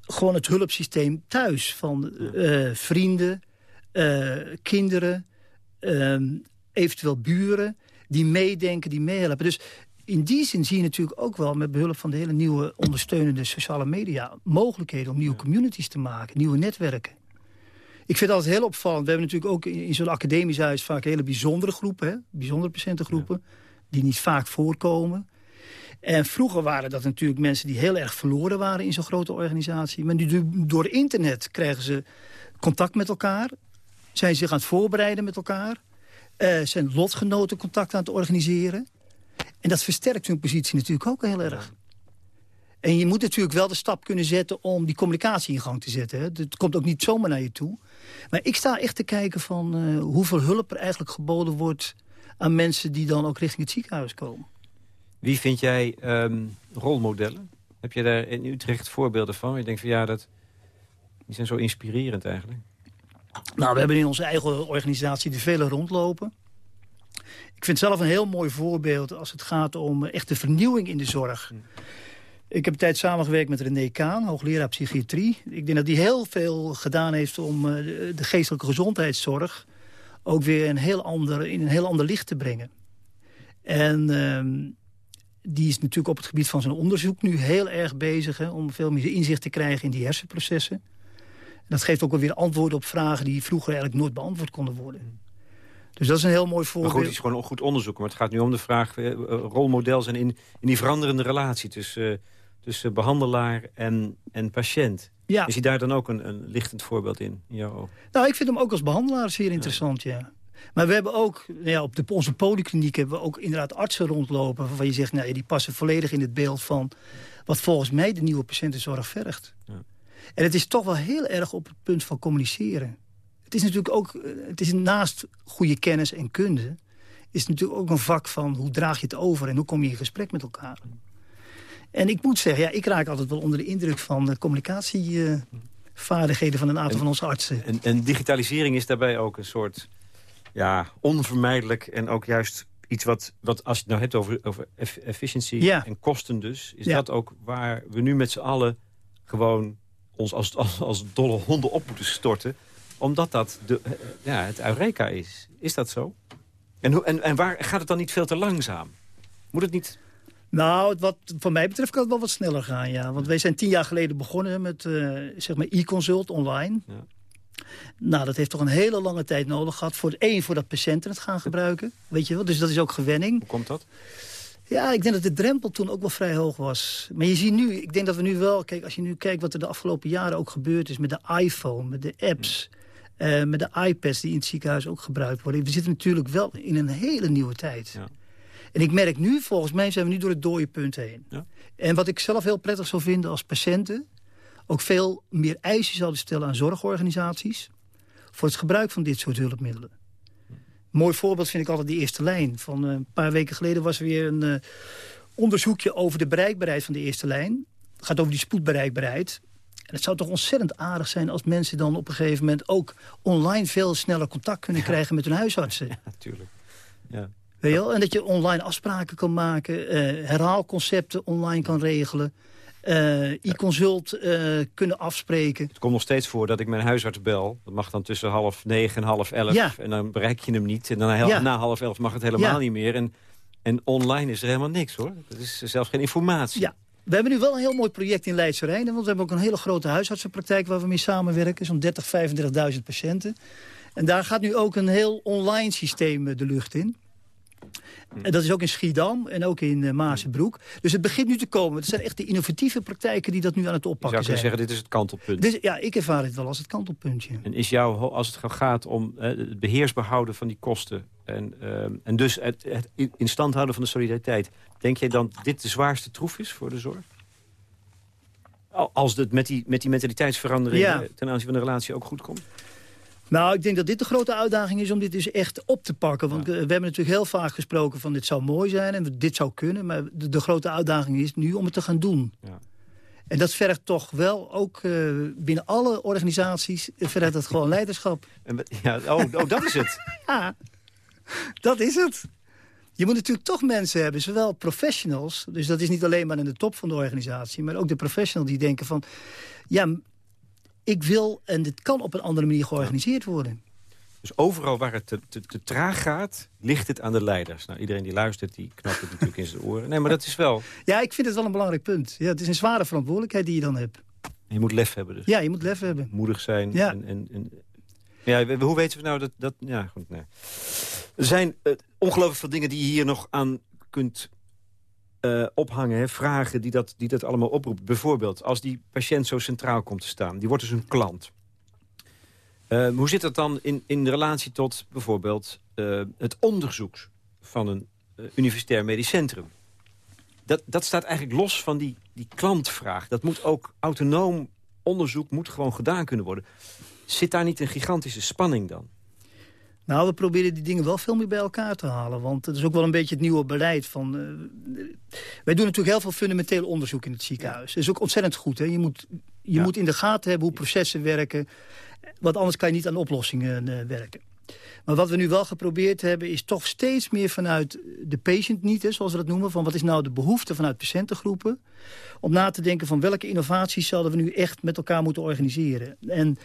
gewoon het hulpsysteem thuis. Van eh, vrienden, eh, kinderen, ehm, eventueel buren. Die meedenken, die meehelpen. Dus in die zin zie je natuurlijk ook wel met behulp van de hele nieuwe ondersteunende sociale media... mogelijkheden om nieuwe communities te maken, nieuwe netwerken. Ik vind altijd heel opvallend. We hebben natuurlijk ook in in zo'n academisch huis vaak hele bijzondere groepen. Hè? Bijzondere patiëntengroepen. Die niet vaak voorkomen. En vroeger waren dat natuurlijk mensen die heel erg verloren waren in zo'n grote organisatie. Maar nu door internet krijgen ze contact met elkaar. Zijn zich aan het voorbereiden met elkaar. eh, zijn lotgenoten contact aan het organiseren. En dat versterkt hun positie natuurlijk ook heel erg. En je moet natuurlijk wel de stap kunnen zetten om die communicatie in gang te zetten. Hè. Het komt ook niet zomaar naar je toe. Maar ik sta echt te kijken van eh, hoeveel hulp er eigenlijk geboden wordt... aan mensen die dan ook richting het ziekenhuis komen. Wie vind jij ehm, rolmodellen? Heb je daar in Utrecht voorbeelden van? Je denkt van ja, dat, die zijn zo inspirerend eigenlijk. Nou, we hebben in onze eigen organisatie de vele rondlopen. Ik vind zelf een heel mooi voorbeeld als het gaat om eh, echte vernieuwing in de zorg. Ik heb een tijd samengewerkt met René Kaan, hoogleraar psychiatrie. Ik denk dat hij heel veel gedaan heeft om eh, de, geestelijke gezondheidszorg... ook weer een heel ander, in een heel ander licht te brengen. En ehm, die is natuurlijk op het gebied van zijn onderzoek nu heel erg bezig... Hè, om veel meer inzicht te krijgen in die hersenprocessen. Dat geeft ook wel weer antwoorden op vragen die vroeger eigenlijk nooit beantwoord konden worden. Dus dat is een heel mooi Maar voorbeeld. goed, het is gewoon een goed onderzoek. Maar het gaat nu om de vraag, eh, eh, rolmodel zijn in, in die veranderende relatie... tussen, tussen behandelaar en, en patiënt. Ja. Is hij daar dan ook een, een lichtend voorbeeld in, in jouw ogen? Nou, ik vind hem ook als behandelaar zeer interessant, ja. Maar we hebben ook, nou ja, op de, onze polykliniek hebben we ook inderdaad artsen rondlopen... waarvan je zegt, nou, die passen volledig in het beeld van... wat volgens mij de nieuwe patiëntenzorg vergt. Ja. En het is toch wel heel erg op het punt van communiceren. Het is natuurlijk ook, eh, het is naast goede kennis en kunde... is het natuurlijk ook een vak van hoe draag je het over... en hoe kom je in gesprek met elkaar. En ik moet zeggen, ja, ik raak altijd wel onder de indruk van de communicatievaardigheden van een aantal van onze artsen. En, en digitalisering is daarbij ook een soort ja, onvermijdelijk... en ook juist iets wat, wat als je het nou hebt over, over eff- efficiency Ja. en kosten dus... is Ja. dat ook waar we nu met z'n allen gewoon ons als, als, als dolle honden op moeten storten... omdat dat de, ja, het Eureka is. Is dat zo? En, en, en waar gaat het dan niet veel te langzaam? Moet het niet... Nou, wat voor mij betreft kan het wel wat sneller gaan, ja. Want wij zijn tien jaar geleden begonnen met eh, zeg maar e-consult online. Ja. Nou, dat heeft toch een hele lange tijd nodig gehad. Voor één, voordat patiënten het gaan gebruiken. Weet je wel, dus dat is ook gewenning. Hoe komt dat? Ja, ik denk dat de drempel toen ook wel vrij hoog was. Maar je ziet nu, ik denk dat we nu wel... Kijk, als je nu kijkt wat er de afgelopen jaren ook gebeurd is... met de iPhone, met de apps, eh, met de iPads die in het ziekenhuis ook gebruikt worden. We zitten natuurlijk wel in een hele nieuwe tijd. Ja. En ik merk nu, volgens mij zijn we nu door het dode punt heen. Ja. En wat ik zelf heel prettig zou vinden als patiënten... ook veel meer eisen zouden stellen aan zorgorganisaties... voor het gebruik van dit soort hulpmiddelen. Een mooi voorbeeld vind ik altijd die eerste lijn. Van eh, een paar weken geleden was er weer een eh, onderzoekje over de bereikbaarheid van de eerste lijn. Het gaat over die spoedbereikbaarheid. En het zou toch ontzettend aardig zijn als mensen dan op een gegeven moment... ook online veel sneller contact kunnen krijgen met hun huisartsen. Natuurlijk. Ja. Weet je wel? En dat je online afspraken kan maken, eh, herhaalconcepten online kan regelen... eh, e-consult eh, kunnen afspreken. Het komt nog steeds voor dat ik mijn huisarts bel. Dat mag dan tussen half negen en half elf. Ja. En dan bereik je hem niet. En dan Ja. na half elf mag het helemaal Ja. niet meer. En, en online is er helemaal niks hoor. Dat is zelfs geen informatie. Ja. We hebben nu wel een heel mooi project in Leidse Rijn. Want we hebben ook een hele grote huisartsenpraktijk waar we mee samenwerken. Zo'n 30, 35.000 patiënten. En daar gaat nu ook een heel online systeem de lucht in. En dat is ook in Schiedam en ook in uh, Maasenbroek. Dus het begint nu te komen. Het zijn echt de innovatieve praktijken die dat nu aan het Je oppakken zou kunnen zijn. zeggen, dit is het kantelpunt. Dus, ja, ik ervaar het wel als het kantelpuntje. En is jouw, als het gaat om eh, het beheersbehouden van die kosten... en, ehm, en dus het, het in stand houden van de solidariteit... denk jij dan dit de zwaarste troef is voor de zorg? Al- Als het met die, met die mentaliteitsverandering Ja. eh, ten aanzien van de relatie ook goed komt? Nou, ik denk dat dit de grote uitdaging is om dit dus echt op te pakken. Want eh, we hebben natuurlijk heel vaak gesproken van dit zou mooi zijn en dit zou kunnen. Maar de, de grote uitdaging is nu om het te gaan doen. Ja. En dat vergt toch wel ook eh, binnen alle organisaties... eh, vergt dat gewoon [LAUGHS] leiderschap. En, ja, oh, oh, dat is het. [LAUGHS] Ja, dat is het. Je moet natuurlijk toch mensen hebben, zowel professionals... dus dat is niet alleen maar in de top van de organisatie... maar ook de professionals die denken van... ja, ik wil en dit kan op een andere manier georganiseerd worden. Dus overal waar het te, te, te traag gaat, ligt het aan de leiders. Nou, iedereen die luistert, die knapt het natuurlijk in zijn oren. Nee, maar dat is wel... Ja, ik vind het wel een belangrijk punt. Ja, het is een zware verantwoordelijkheid die je dan hebt. Je moet lef hebben dus. Ja, je moet lef hebben. moedig zijn. Ja. En, en, en, ja, hoe weten we nou dat... dat ja, goed, nee. Er zijn uh, ongelooflijk veel dingen die je hier nog aan kunt uh, ophangen. Vragen die dat, die dat allemaal oproepen. Bijvoorbeeld, als die patiënt zo centraal komt te staan. Die wordt dus een klant. Uh, hoe zit dat dan in, in relatie tot bijvoorbeeld uh, het onderzoek van een universitair medisch centrum? Dat, dat staat eigenlijk los van die, die klantvraag. Dat moet ook autonoom onderzoek moet gewoon gedaan kunnen worden. Zit daar niet een gigantische spanning dan? Nou, we proberen die dingen wel veel meer bij elkaar te halen. Want het is ook wel een beetje het nieuwe beleid. Van, uh, wij doen natuurlijk heel veel fundamenteel onderzoek in het ziekenhuis. Dat is ook ontzettend goed. Hè? Je, moet, je ja. moet in de gaten hebben hoe processen werken. Want anders kan je niet aan oplossingen uh, werken. Maar wat we nu wel geprobeerd hebben... is toch steeds meer vanuit de patient niet, hè, zoals we dat noemen... van wat is nou de behoefte vanuit patiëntengroepen... om na te denken van welke innovaties zouden we nu echt met elkaar moeten organiseren. En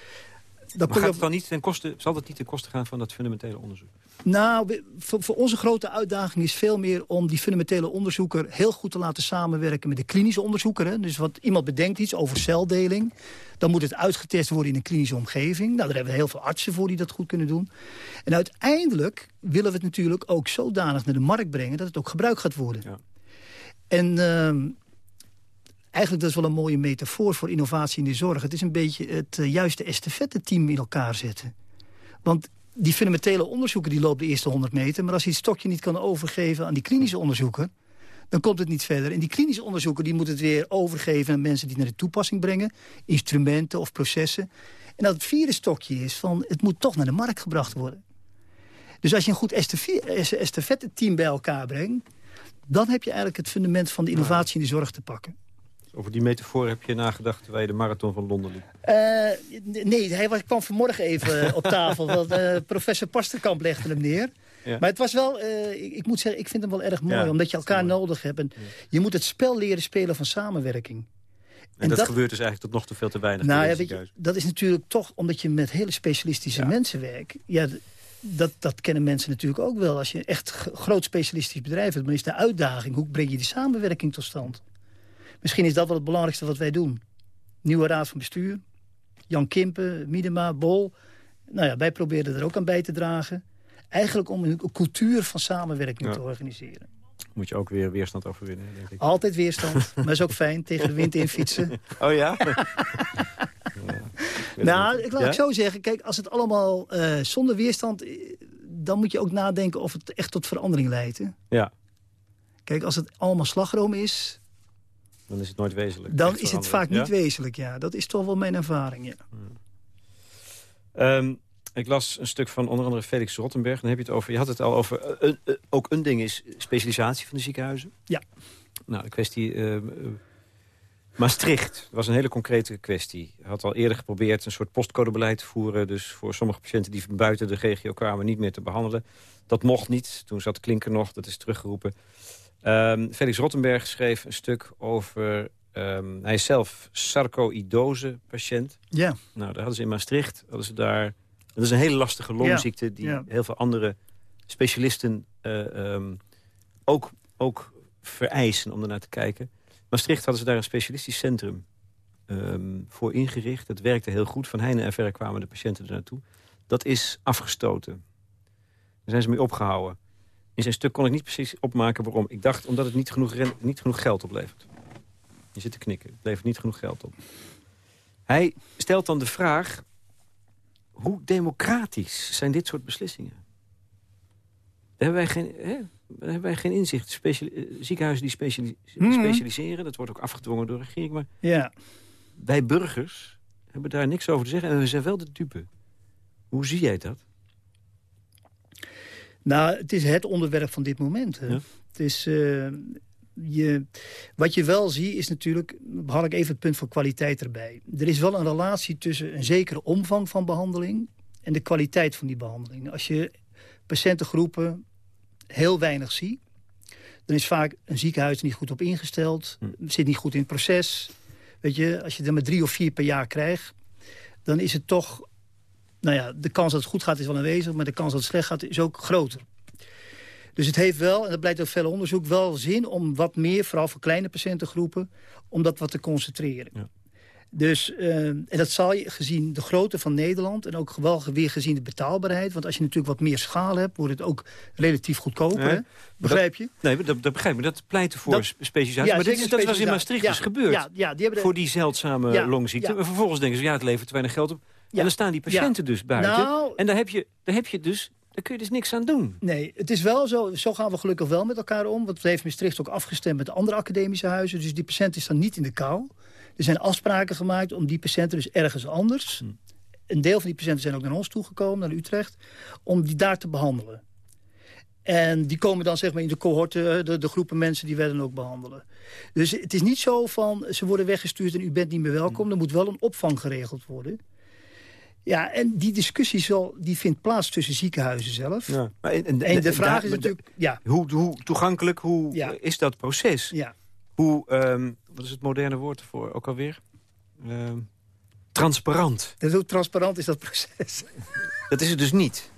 maar gaat het dan niet ten koste, zal dat niet ten koste gaan van dat fundamentele onderzoek? Nou, voor, voor, onze grote uitdaging is veel meer om die fundamentele onderzoeker heel goed te laten samenwerken met de klinische onderzoeker. Hè? Dus wat iemand bedenkt iets over celdeling, dan moet het uitgetest worden in een klinische omgeving. Nou, daar hebben we heel veel artsen voor die dat goed kunnen doen. En uiteindelijk willen we het natuurlijk ook zodanig naar de markt brengen dat het ook gebruikt gaat worden. Ja. En uh, eigenlijk dat is wel een mooie metafoor voor innovatie in de zorg. Het is een beetje het uh, juiste estafette-team in elkaar zetten. Want die fundamentele onderzoeker die loopt de eerste 100 meter... maar als hij het stokje niet kan overgeven aan die klinische onderzoeker... dan komt het niet verder. En die klinische onderzoeker die moet het weer overgeven aan mensen die naar de toepassing brengen. Instrumenten of processen. En dat het vierde stokje is van het moet toch naar de markt gebracht worden. Dus als je een goed estafette-team bij elkaar brengt... dan heb je eigenlijk het fundament van de innovatie in de zorg te pakken. Over die metafoor heb je nagedacht terwijl je de marathon van Londen liep? Uh, nee, hij kwam vanmorgen even op tafel. want uh, professor Pasterkamp legde hem neer. Ja. Maar het was wel, uh, ik, ik, moet zeggen, ik vind hem wel erg mooi. Ja, omdat je elkaar nodig hebt. En ja. Je moet het spel leren spelen van samenwerking. En, en dat, dat, gebeurt dus eigenlijk tot nog te veel te weinig. Nou ja, weet je, dat is natuurlijk toch omdat je met hele specialistische mensen werkt. Ja, dat, dat kennen mensen natuurlijk ook wel. Als je echt groot specialistisch bedrijf hebt, dan is de uitdaging... hoe breng je die samenwerking tot stand? Misschien is dat wel het belangrijkste wat wij doen. Nieuwe raad van bestuur. Jan Kimpen, Miedema, Bol. Nou ja, wij proberen er ook aan bij te dragen. Eigenlijk om een cultuur van samenwerking ja. te organiseren. Moet je ook weer weerstand overwinnen, denk ik. Altijd weerstand. [LAUGHS] maar is ook fijn, tegen de wind in fietsen. Oh ja? [LAUGHS] nou, ik laat ja? ik zo zeggen. Kijk, als het allemaal uh, zonder weerstand... dan moet je ook nadenken of het echt tot verandering leidt. Hè? Ja. Kijk, als het allemaal slagroom is... Dan is het nooit wezenlijk. Dan is het vaak ja? niet wezenlijk, ja. Dat is toch wel mijn ervaring, ja. Um, ik las een stuk van onder andere Felix Rottenberg. Dan heb je het over, je had het al over, uh, uh, ook een ding is specialisatie van de ziekenhuizen. Ja. Nou, de kwestie uh, Maastricht was een hele concrete kwestie. Had al eerder geprobeerd een soort postcodebeleid te voeren. Dus voor sommige patiënten die van buiten de regio kwamen niet meer te behandelen. Dat mocht niet. Toen zat Klinker nog, dat is teruggeroepen. Um, Felix Rottenberg schreef een stuk over... Um, hij is zelf sarcoïdose patiënt. Ja. Nou, daar hadden ze in Maastricht... Hadden ze daar, dat is een hele lastige longziekte... die heel veel andere specialisten uh, um, ook, ook vereisen om ernaar te kijken. Maastricht hadden ze daar een specialistisch centrum voor ingericht. Dat werkte heel goed. Van heine en verre kwamen de patiënten er naartoe. Dat is afgestoten. Daar zijn ze mee opgehouden. In zijn stuk kon ik niet precies opmaken waarom. Ik dacht omdat het niet genoeg, niet genoeg geld oplevert. Je zit te knikken. Het levert niet genoeg geld op. Hij stelt dan de vraag... hoe democratisch zijn dit soort beslissingen? Daar hebben wij geen, hè? Daar hebben wij geen inzicht. Speciali- eh, ziekenhuizen die speciali- Mhm. specialiseren... dat wordt ook afgedwongen door de regering. Maar Ja. wij burgers hebben daar niks over te zeggen. En we zijn wel de dupe. Hoe zie jij dat? Nou, het is het onderwerp van dit moment. Ja. Het is, eh, je, wat je wel ziet is natuurlijk... haal ik even het punt van kwaliteit erbij. Er is wel een relatie tussen een zekere omvang van behandeling... en de kwaliteit van die behandeling. Als je patiëntengroepen heel weinig ziet... dan is vaak een ziekenhuis niet goed op ingesteld. Zit niet goed in het proces. Weet je, als je er maar drie of vier per jaar krijgt... dan is het toch nou ja, de kans dat het goed gaat is wel aanwezig... maar de kans dat het slecht gaat is ook groter. Dus het heeft wel, en dat blijkt uit veel onderzoek... wel zin om wat meer, vooral voor kleine patiëntengroepen... om dat wat te concentreren. Ja. Dus, eh, en dat zal je gezien de grootte van Nederland... en ook wel weer gezien de betaalbaarheid... want als je natuurlijk wat meer schaal hebt... wordt het ook relatief goedkoper, Nee, begrijp je? Nee, dat, dat begrijp ik. Dat pleit voor Dat- spe- specialisatie. maar dit, dat was in. Maastricht Ja, dus gebeurd. Ja, ja, die hebben de- Voor die zeldzame Ja, longziekte. ja. En vervolgens denken ze, ja, het levert te weinig geld op. Ja. En dan staan die patiënten dus buiten. Nou- en daar heb, je, daar heb je dus, daar kun je dus niks aan doen. Nee, het is wel zo. Zo gaan we gelukkig wel met elkaar om. Want het heeft Maastricht ook afgestemd met andere academische huizen. Dus die patiënt is dan niet in de kou. Er zijn afspraken gemaakt om die patiënten dus ergens anders... een deel van die patiënten zijn ook naar ons toegekomen, naar Utrecht... om die daar te behandelen. En die komen dan zeg maar in de cohorte, de, de groepen mensen die werden ook behandelen. Dus het is niet zo van, ze worden weggestuurd en u bent niet meer welkom. Er moet wel een opvang geregeld worden. Ja, en die discussie zal, die vindt plaats tussen ziekenhuizen zelf. Ja. Maar en, en- En de vraag is natuurlijk... Ja, Hoe, hoe toegankelijk, hoe Ja. is dat proces? ja. Hoe, ehm, wat is het moderne woord ervoor ook alweer? Ehm, transparant. En hoe transparant is dat proces? [LAUGHS] Dat is het dus niet.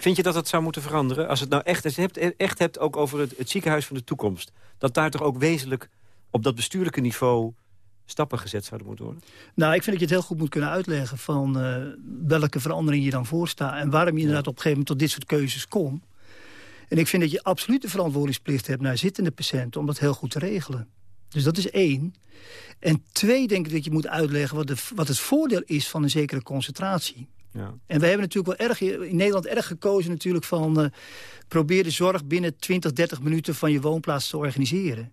Vind je dat het zou moeten veranderen? Als het nou echt, als je hebt, echt hebt ook over het, het ziekenhuis van de toekomst. Dat daar toch ook wezenlijk op dat bestuurlijke niveau stappen gezet zouden moeten worden? Nou, ik vind dat je het heel goed moet kunnen uitleggen... van eh, welke verandering je dan voorstaat... en waarom je inderdaad op een gegeven moment tot dit soort keuzes komt. En ik vind dat je absoluut de verantwoordingsplicht hebt... naar zittende patiënten om dat heel goed te regelen. Dus dat is één. En twee, denk ik dat je moet uitleggen... wat, de, wat het voordeel is van een zekere concentratie. Ja. En we hebben natuurlijk wel erg, in Nederland erg gekozen natuurlijk van... eh, probeer de zorg binnen 20, 30 minuten van je woonplaats te organiseren.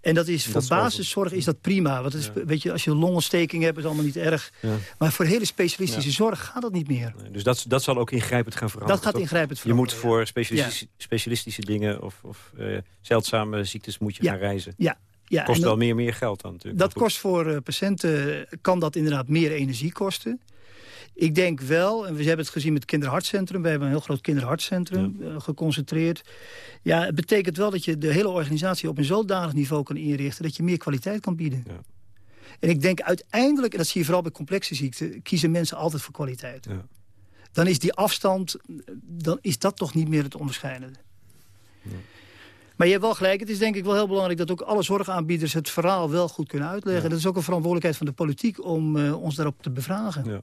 En dat is voor basiszorg is dat prima. Want het is, weet je, als je een longontsteking hebt, is allemaal niet erg. Ja. Maar voor hele specialistische zorg gaat dat niet meer. Nee, Dus dat, dat zal ook ingrijpend gaan veranderen. Dat gaat toch? ingrijpend Je moet veranderen, voor specialistische, specialistische dingen of, of eh, zeldzame ziektes moet je gaan reizen. Ja, ja Kost wel meer, meer geld dan natuurlijk. dat kost voor eh, patiënten, kan dat inderdaad meer energie kosten. Ik denk wel, en we hebben het gezien met het kinderhartcentrum... we hebben een heel groot kinderhartcentrum eh, geconcentreerd. Ja, het betekent wel dat je de hele organisatie op een zodanig niveau kan inrichten... dat je meer kwaliteit kan bieden. Ja. En ik denk uiteindelijk, en dat zie je vooral bij complexe ziekten... kiezen mensen altijd voor kwaliteit. Ja. Dan is die afstand, dan is dat toch niet meer het onderscheidende. Maar je hebt wel gelijk, het is denk ik wel heel belangrijk... dat ook alle zorgaanbieders het verhaal wel goed kunnen uitleggen. Dat is ook een verantwoordelijkheid van de politiek om eh, ons daarop te bevragen.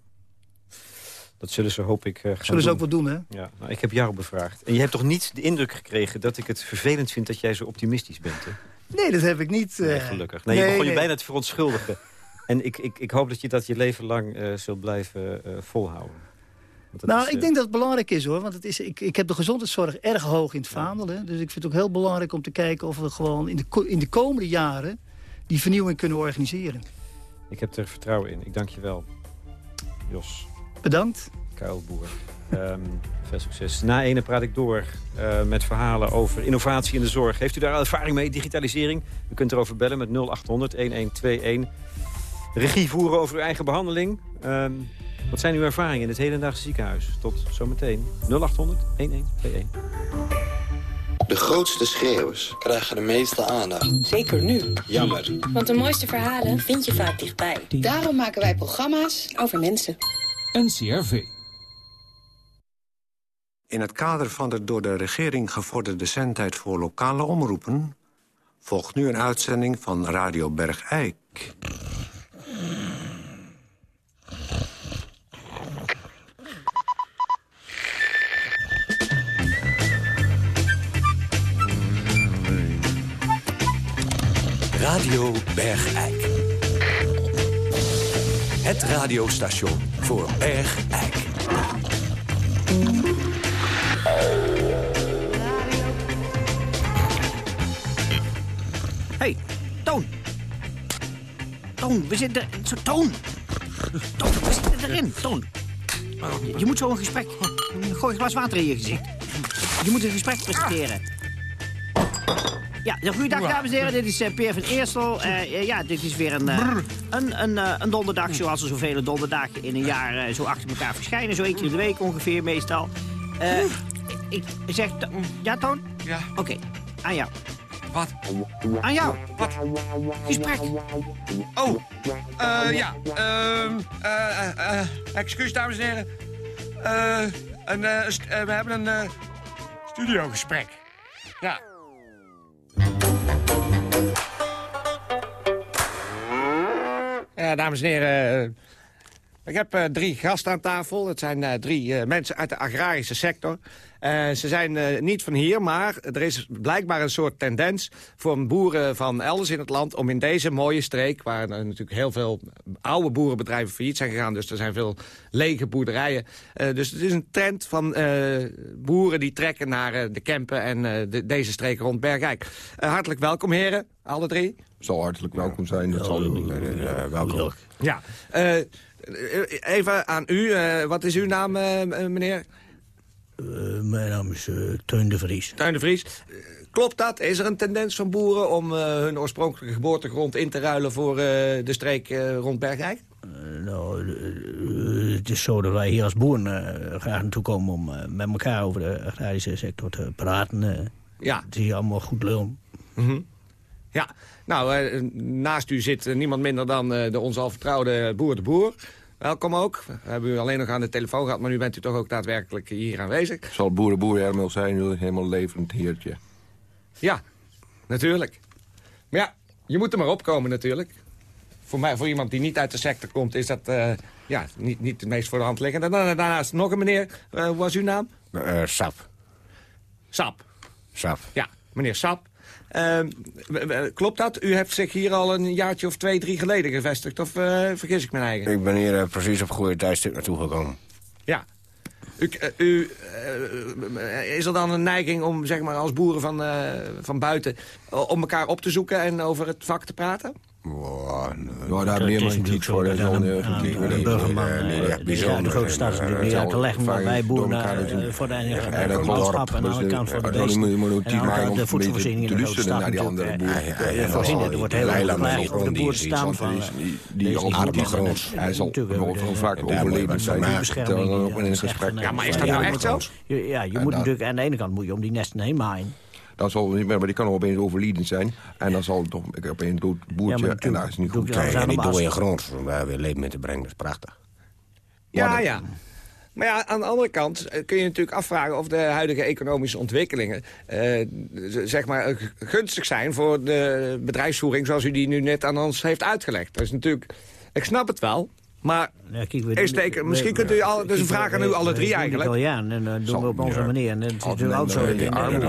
Dat zullen ze, hoop ik, eh, gaan Zullen ze ook wel doen, hè? Ja, nou, ik heb jou bevraagd. En je hebt toch niet de indruk gekregen dat ik het vervelend vind dat jij zo optimistisch bent? Hè? Nee, dat heb ik niet. Nee, eh. gelukkig. Nee, je nee, begon je bijna te verontschuldigen. En ik, ik, ik hoop dat je dat je leven lang eh, zult blijven volhouden. Nou, is, ik denk dat het belangrijk is, hoor. Want het is, ik, ik heb de gezondheidszorg erg hoog in het vaandel. Hè? Dus ik vind het ook heel belangrijk om te kijken... of we gewoon in de, in de komende jaren die vernieuwing kunnen organiseren. Ik heb er vertrouwen in. Ik dank je wel, Jos Bedankt. Kuilboer. Ehm, veel succes. Na ene praat ik door eh, met verhalen over innovatie in de zorg. Heeft u daar ervaring mee, digitalisering? U kunt erover bellen met 0800-1121. Regie voeren over uw eigen behandeling. Ehm, wat zijn uw ervaringen in het hedendaagse ziekenhuis? Tot zometeen. 0800-1121. De grootste schreeuwers krijgen de meeste aandacht. Zeker nu. Jammer. Want de mooiste verhalen vind je vaak dichtbij. Daarom maken wij programma's Over mensen. NCRV. In het kader van de door de regering gevorderde centheid voor lokale omroepen... volgt nu een uitzending van Radio Bergijk. Radio Bergijk. Het radiostation voor Bergijk. hey, Toon. Toon, we zitten... Zo, Toon. Toon, we zitten erin, Toon. Je moet zo een gesprek... Gooi een glas water in je gezicht. Je moet een gesprek presenteren. Ja, goeiedag dames en heren. Dit is eh, Peer van Eersel. Eh, eh, ja, dit is weer een, een, een, een donderdag zoals er zoveel donderdagen in een jaar zo achter elkaar verschijnen. Zo één keer in de week ongeveer meestal. Ik zeg... Ja, Toon? Ja. Oké, aan jou. Wat? Aan jou. Wat? Gesprek. Oh, eh ja. ehm eh excuus, dames en heren. Eh, een, we hebben een studiogesprek. Ja. Ja, dames en heren. Ik heb eh, drie gasten aan tafel. Het zijn eh, drie eh, mensen uit de agrarische sector. Eh, ze zijn eh, niet van hier, maar er is blijkbaar een soort tendens... voor boeren van elders in het land om in deze mooie streek... waar natuurlijk heel veel oude boerenbedrijven failliet zijn gegaan... dus er zijn veel lege boerderijen. Eh, dus het is een trend van eh, boeren die trekken naar eh, de Kempen... en eh, de- deze streek rond Bergijk. Hartelijk welkom, heren, alle drie. Zal hartelijk welkom zijn. Dat zal u welkom. Ja. Eh, even aan u. Eh, wat is uw naam, eh, meneer? mijn naam is Teun de Vries. Tuin de Vries. Klopt dat? Is er een tendens van boeren om hun oorspronkelijke geboortegrond in te ruilen voor de streek rond Bergijk? nou, het is zo dat wij hier als boeren graag naartoe komen om met elkaar over de agrarische sector te praten. Ja. Het is hier allemaal goed lullen. Mhm. Ja, nou, eh, naast u zit eh, niemand minder dan eh, de ons al vertrouwde Boer de Boer. Welkom ook. We hebben u alleen nog aan de telefoon gehad, maar nu bent u toch ook daadwerkelijk hier aanwezig. Zal boerenboer Hermel zijn, een helemaal levend heertje. Ja, natuurlijk. Maar ja, je moet er maar opkomen natuurlijk. Voor, mij, voor iemand die niet uit de sector komt, is dat eh, ja, niet, niet het meest voor de hand liggend. En dan, daarnaast nog een meneer. Hoe was uw naam? Sap. Sap. Sap. Ja, meneer Sap. Eh, w- klopt dat? U heeft zich hier al een jaartje of twee, drie geleden gevestigd. Of eh, vergis ik mijn eigen? Ik ben hier eh, precies op goede tijdstip naartoe gekomen. Ja. U, eh, u, is er dan een neiging om zeg maar, als boeren van, van buiten... om elkaar op te zoeken en over het vak te praten? Nou, daar hebben helemaal voor. Dat is een aan de burgerman, eh, de grote stad is natuurlijk niet Eh, uit te leggen, maar wij boeren eh, voor de En ene dat landschap en de andere dus, kant voor de eh, dan beest. moet je maar een En om de voedselvoorziening in de te grote stad natuurlijk. eh, boeren. eh, er wordt heel geklaagd over de boerenstand van... eh, Die. En Hij zal van de- vaak overlevend wat zijn. van bescherming, eh, Ja, maar is eh, dat nou echt zo? Ja, je moet natuurlijk aan de ene kant moet je om die nesten heen maaien. Dan zal het niet meer, maar die kan opeens overliedend zijn. En dan zal het toch ik heb een dood boertje. en dat is niet goed. Kijk, en die dode grond waar we leven mee te brengen, dat is prachtig. Ja, ja. Maar ja, aan de andere kant eh, kun je natuurlijk afvragen... of de huidige economische ontwikkelingen eh, zeg maar, eh, gunstig zijn... voor de bedrijfsvoering zoals u die nu net aan ons heeft uitgelegd. Dat is natuurlijk... Ik snap het wel, maar... Ja, kijk, we- teken, we- misschien we- kunt u al... kijk, Dus een vraag aan u alle drie eigenlijk. jaren en dat doen we op onze ja. manier. En het is Altijd natuurlijk ook zo eh, eh, dan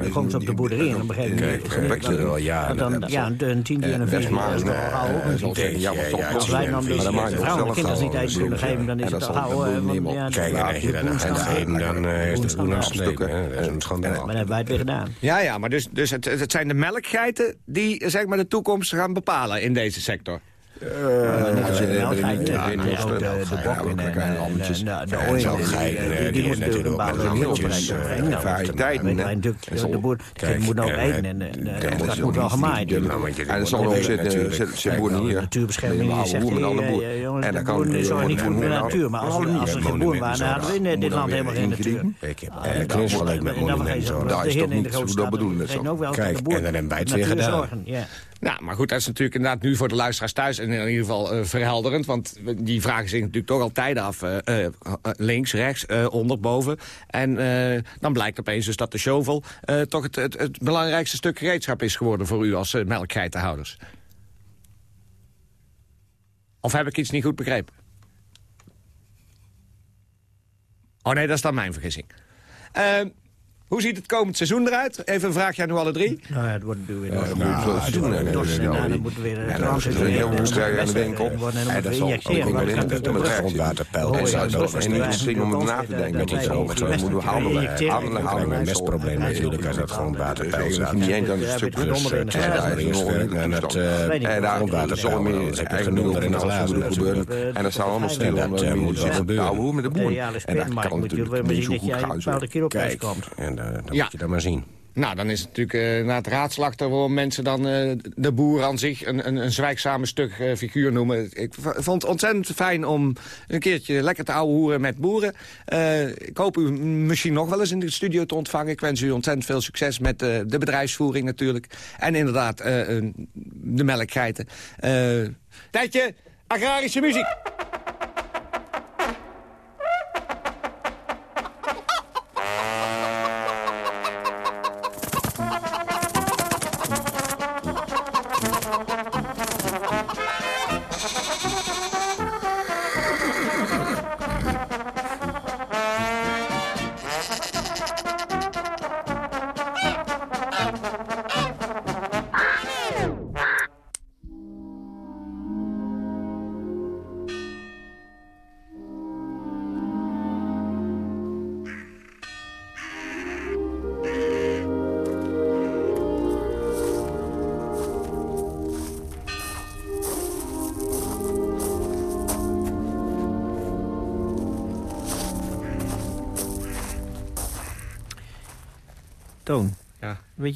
dan komen ze op de boerderij en dan ze... ik ben er al jaren. Dan, Dat ja, een tientje en een best vier maar, is toch eh, al gauw ja, Als wij dan het vrouwen en zelf kinderen niet uit kunnen geven, dan is En het al gauw... eh, ja, Kijk, de en als je gaat geven, dan eh, is is een schandaal. Maar dat hebben wij het weer gedaan. Ja, ja, maar dus, dus het, het zijn de melkgeiten... die zeg maar, de toekomst gaan bepalen in deze sector. Nou, er nou, de- bokken ook en- en de- de En ooien, die- eh, moeten natuurlijk eh. Nou, variëteiten, de boer moet ook en, eten eh, en eh, dat moet wel ook gemaaid En er zal ook zitten, boeren hier. Natuurbescherming oude zegt, eh, En dan kan zorgen niet voor de natuur. Maar als er als geen boeren waren, dan hadden we in dit land helemaal geen natuur. Ik heb een dan- knutselijk met monumenten. Daar de is toch niet grote hoe dat stad bedoelen dat Kijk, en dan hebben wij het weer gedaan. Nou, maar goed, dat is natuurlijk inderdaad nu voor de luisteraars thuis... in ieder geval eh, verhelderend, want die vragen zich natuurlijk toch al tijden af... eh, eh, links, rechts, onder, boven. En dan blijkt opeens dus dat de shovel... toch het, het, het belangrijkste stuk gereedschap is geworden voor u als melkgeitenhouders. Of heb ik iets niet goed begrepen? Oh nee, dat is dan mijn vergissing. Hoe ziet het komend seizoen eruit? Even een vraagje aan u alle drie. Nou ja, het wordt natuurlijk Ja, weer... dat moet je wel doen, nee, nee, Dorst nee, en nee, dan moeten we weer... Ja, is er een heel veel strijd aan de winkel. En dat zal ook wel in het grondwaterpeil. En En dat zo is toch een ding om na te denken. Met die Zo zo moeten we handelen. Handelen, een handelen. mestprobleem natuurlijk als dat grondwaterpeil zat. niet eens aan het stuk eh, Ja, is een het eh, En daar grondwaterpeil. zal meer Dat heb je eigen genoemd in het alles moeten gebeuren. En dat zou allemaal stil. En dat eh, moet wel gebeuren. hoe met de boer. Ja, de En dat kan moet natuurlijk niet zo dat goed een gaan. Kijk, eh, dan Ja. moet je dat maar zien. Nou, dan is het natuurlijk uh, na het raadslachter... waarom mensen dan uh, de boer aan zich een, een, een zwijgzame stuk uh, figuur noemen. Ik vond het ontzettend fijn om een keertje lekker te ouwe hoeren met boeren. ik hoop u misschien nog wel eens in de studio te ontvangen. Ik wens u ontzettend veel succes met de bedrijfsvoering natuurlijk. En inderdaad de melkgeiten. Tijdje, agrarische muziek.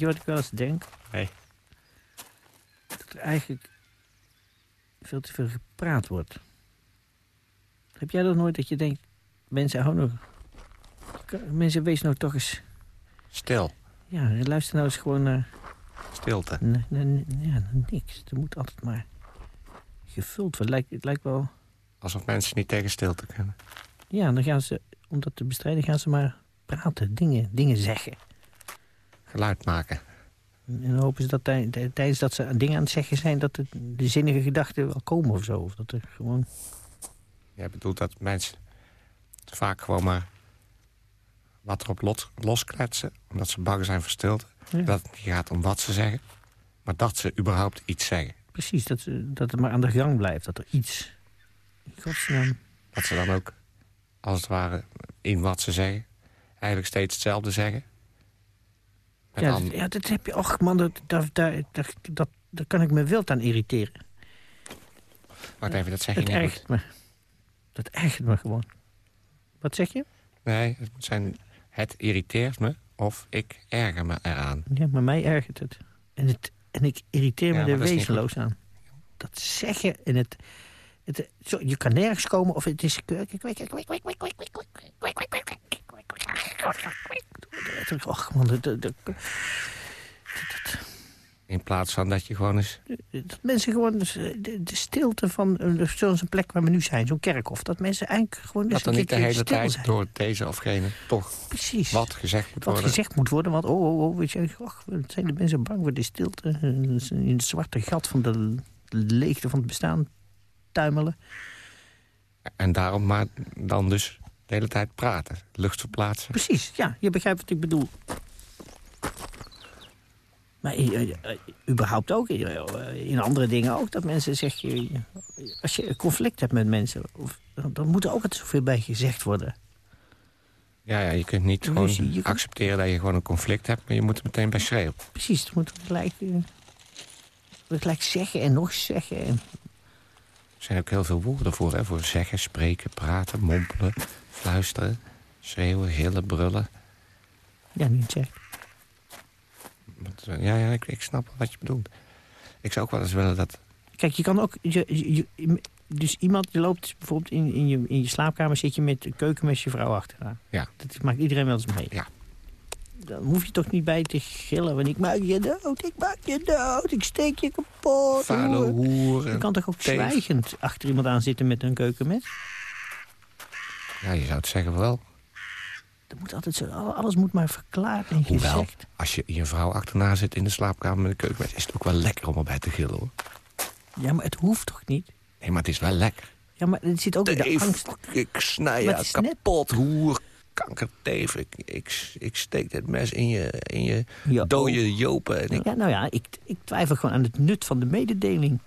Je wat ik wel eens denk? Nee. Dat er eigenlijk veel te veel gepraat wordt. Heb jij dat nooit dat je denkt... Mensen, hou nog... Mensen, wees nou toch eens... Stil. Ja, luister nou eens gewoon naar... Stilte. Ja, niks. Er moet altijd maar gevuld worden. Lijkt, het lijkt wel... Alsof mensen niet tegen stilte kunnen. Ja, dan gaan ze, om dat te bestrijden, gaan ze maar praten, dingen, dingen zeggen. Geluid maken. En dan hopen ze dat tij- tijdens dat ze dingen aan het zeggen zijn... dat de, de zinnige gedachten wel komen of zo. Of dat er gewoon... Jij bedoelt dat mensen vaak gewoon maar wat erop lot, loskletsen... omdat ze bang zijn voor stilte. Ja. Dat het niet gaat om wat ze zeggen, maar dat ze überhaupt iets zeggen. Precies, dat, ze, dat het maar aan de gang blijft. Dat er iets... Godsnaam... Dat ze dan ook, als het ware, in wat ze zeggen... eigenlijk steeds hetzelfde zeggen. Ja, dat, ja, dat heb je... Och man, dat, dat, dat, dat, dat, daar kan ik me wild aan irriteren. Wacht even, dat zeg je niet ergert goed. me. Dat ergert me gewoon. Wat zeg je? Nee, het moet zijn... Het irriteert me of ik erger me eraan. Ja, maar mij ergert het. En, het, en ik irriteer Ja, me er wezenloos aan. Dat zeggen en het... het zo, je kan nergens komen of het is... Man, dat, dat, dat- In plaats van dat je gewoon eens... dat mensen gewoon de, de stilte van eh, zo'n plek waar we nu zijn, zo'n kerkhof, dat mensen eigenlijk gewoon Dat een niet de hele tijd zijn. door deze of gene toch Precies. wat gezegd moet Wat worden. gezegd moet worden, want oh, oh, oh weet je, och, wat zijn de mensen bang voor die stilte eh, in het zwarte gat van de leegte van het bestaan tuimelen. En daarom maar dan dus de hele tijd praten. Lucht verplaatsen. Precies, ja, je begrijpt wat ik bedoel. Maar eh, eh, überhaupt ook, eh, in andere dingen ook, dat mensen zeggen... Als je een conflict hebt met mensen, of, dan, moet er ook altijd zoveel bij gezegd worden. Ja, ja, je kunt niet gewoon je accepteren dat je gewoon een conflict hebt... maar je moet er meteen bij schreeuwen. Precies, het moet gelijk, eh, gelijk zeggen en nog zeggen. En, Er zijn ook heel veel woorden voor, hè? Voor zeggen, spreken, praten, mompelen, fluisteren... schreeuwen, gillen, brullen. ja, niet. Want, eh, Ja, ja, ik, ik snap wat je bedoelt. Ik zou ook wel eens willen dat... Kijk, je kan ook... Je, je- je- dus iemand die loopt bijvoorbeeld in, in, je, in je slaapkamer... zit je met een keukenmes je vrouw achteraan. Ja. Dat maakt iedereen wel eens mee. Ja. Dan hoef je toch niet bij te gillen... van ik maak je dood, ik maak je dood, ik steek je kapot. Vuile hoer. hoer. Je kan toch ook teef. zwijgend achter iemand aan zitten met een keukenmes? Ja, je zou het zeggen wel. Dat moet altijd zo, alles moet maar verklaard en Hoewel, gezegd. als je je vrouw achterna zit in de slaapkamer met een keukenmes... is het ook wel lekker om erbij te gillen, hoor. Ja, maar het hoeft toch niet? Nee, maar het is wel lekker. Ja, maar er zit ook weer de angst. Ik snij je het kapot, hoer. kankerteef. Ik, ik, ik steek het mes in je, in je dode jopen. En ik... Ja, nou ja, ik, ik twijfel gewoon aan het nut van de mededeling.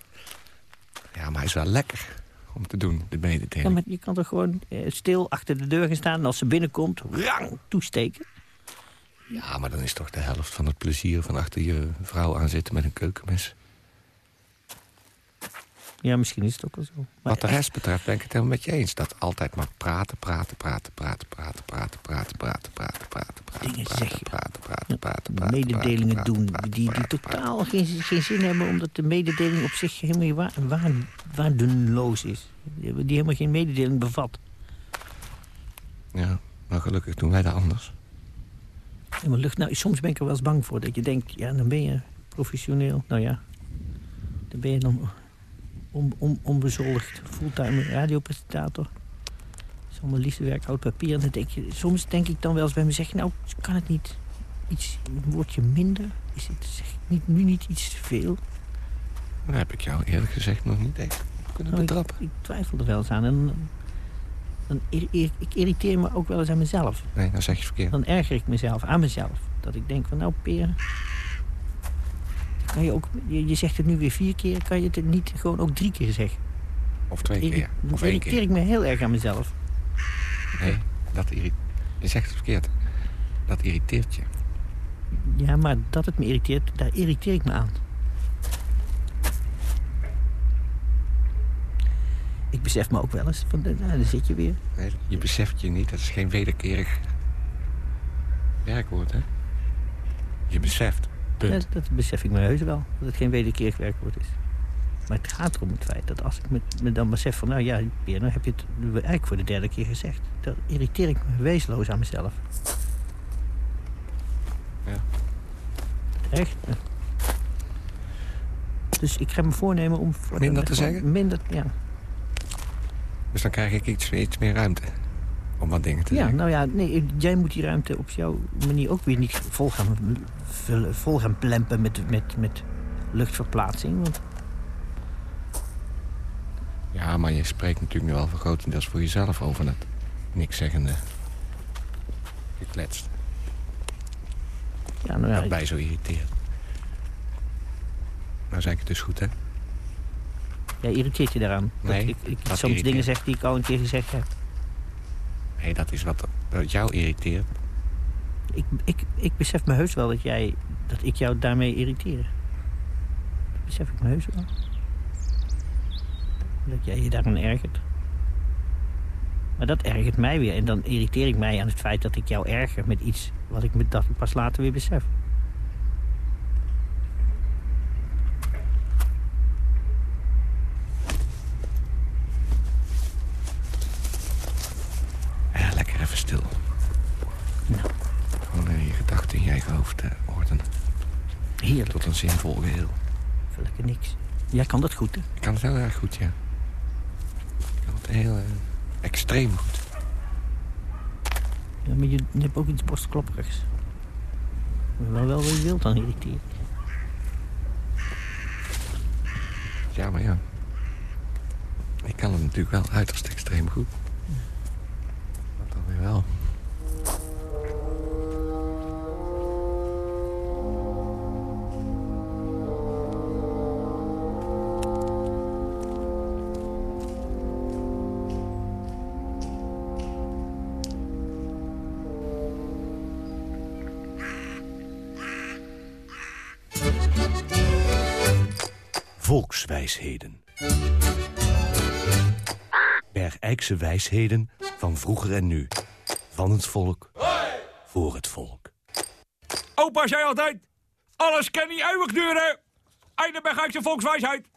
Ja, maar hij is wel lekker om te doen, de mededeling. Ja, maar je kan toch gewoon eh, stil achter de deur gaan staan... en als ze binnenkomt, rang, toesteken. Ja, maar dan is toch de helft van het plezier van achter je vrouw aan zitten met een keukenmes. Ja, misschien is het ook wel zo. Maar Wat de rest betreft ben ik het helemaal met je eens. Dat altijd maar praten, praten, praten, praten, praten, praten, praten, praten, praten, praten, praten, Dingen praten, praten, praten, praten, praten, mededelingen doen die, totaal geen, geen zin hebben... omdat de mededeling op zich helemaal waar, waar, waardeloos is. Die helemaal geen mededeling bevat. Ja, maar gelukkig doen wij dat anders. Lucht. Nou, soms ben ik er wel eens bang voor. Dat je denkt, ja, dan ben je professioneel. Nou ja, dan ben je dan on, on, onbezoldigd fulltime radiopresentator. Dat is allemaal liefdewerk, oud papier. En dan denk je, soms denk ik dan wel eens bij me, zeg je, nou, kan het niet iets, een woordje minder? Is het zeg, ik niet, nu niet iets te veel? Daar heb ik jou eerlijk gezegd nog niet echt kunnen Nou, ik, betrappen. ik twijfel er wel eens aan. En dan, dan ir- ir- ik irriteer me ook wel eens aan mezelf. Nee, dan zeg je verkeerd. Dan erger ik mezelf aan mezelf. Dat ik denk van, nou, Peer... Kan je, ook, je, je zegt het nu weer vier keer, kan je het niet gewoon ook drie keer zeggen? Of twee Irri- keer. Dan Of één irriteer keer. ik me heel erg aan mezelf. Nee, dat irriteert... Je zegt het verkeerd. Dat irriteert je. Ja, maar dat het me irriteert, daar irriteer ik me aan. Ik besef me ook wel eens, van, nou, daar zit je weer. Nee, je beseft je niet. Dat is geen wederkerig werkwoord, hè? Je beseft. Punt. Dat, dat besef ik me heus wel, dat het geen wederkerig werkwoord is. Maar het gaat erom het feit dat als ik me, me dan besef van... nou ja, Peer, nou heb je het eigenlijk voor de derde keer gezegd. Dan irriteer ik me weesloos aan mezelf. Ja. Echt? Ja. Dus ik ga me voornemen om... Minder te zeggen? Minder, ja. Dus dan krijg ik iets, iets meer ruimte om wat dingen te Ja, zeggen. nou ja, nee, jij moet die ruimte op jouw manier ook weer niet vol gaan, vullen, vol gaan plempen met, met, met luchtverplaatsing. Want Ja, maar je spreekt natuurlijk nu wel voor grotendeels voor jezelf over het niks zeggende gekletst. ja, nou ja, mij zo irriteert. Nou zeg ik het dus goed, hè? jij irriteert je daaraan. Nee, dat ik, ik dat soms irriteert. dingen zeg die ik al een keer gezegd heb. Nee, dat is wat, jou irriteert. Ik, ik, ik besef me heus wel dat, jij, dat ik jou daarmee irriteer. Dat besef ik me heus wel. Dat jij je daaraan ergert. Maar dat ergert mij weer. En dan irriteer ik mij aan het feit dat ik jou erger met iets... wat ik me dat pas later weer besef. Ja, lekker even stil. Nou. Gewoon eh, je gedachten in je eigen hoofd eh, ordenen. Heerlijk. Tot een zinvol geheel. Even lekker niks. Jij kan dat goed, hè? Ik kan het heel erg goed, ja. Ik kan het heel eh, extreem goed. Ja, maar je, je hebt ook iets borstkloperigs. Maar wel wel wat je wilt dan irriteren. Ja, maar ja. Ik kan het natuurlijk wel uiterst extreem goed. Dat dan weer wel. Wijsheden van vroeger en nu. Van het volk, voor het volk. Opa zei altijd, alles kan niet eeuwig duren. Einde Bergijkse volkswijsheid.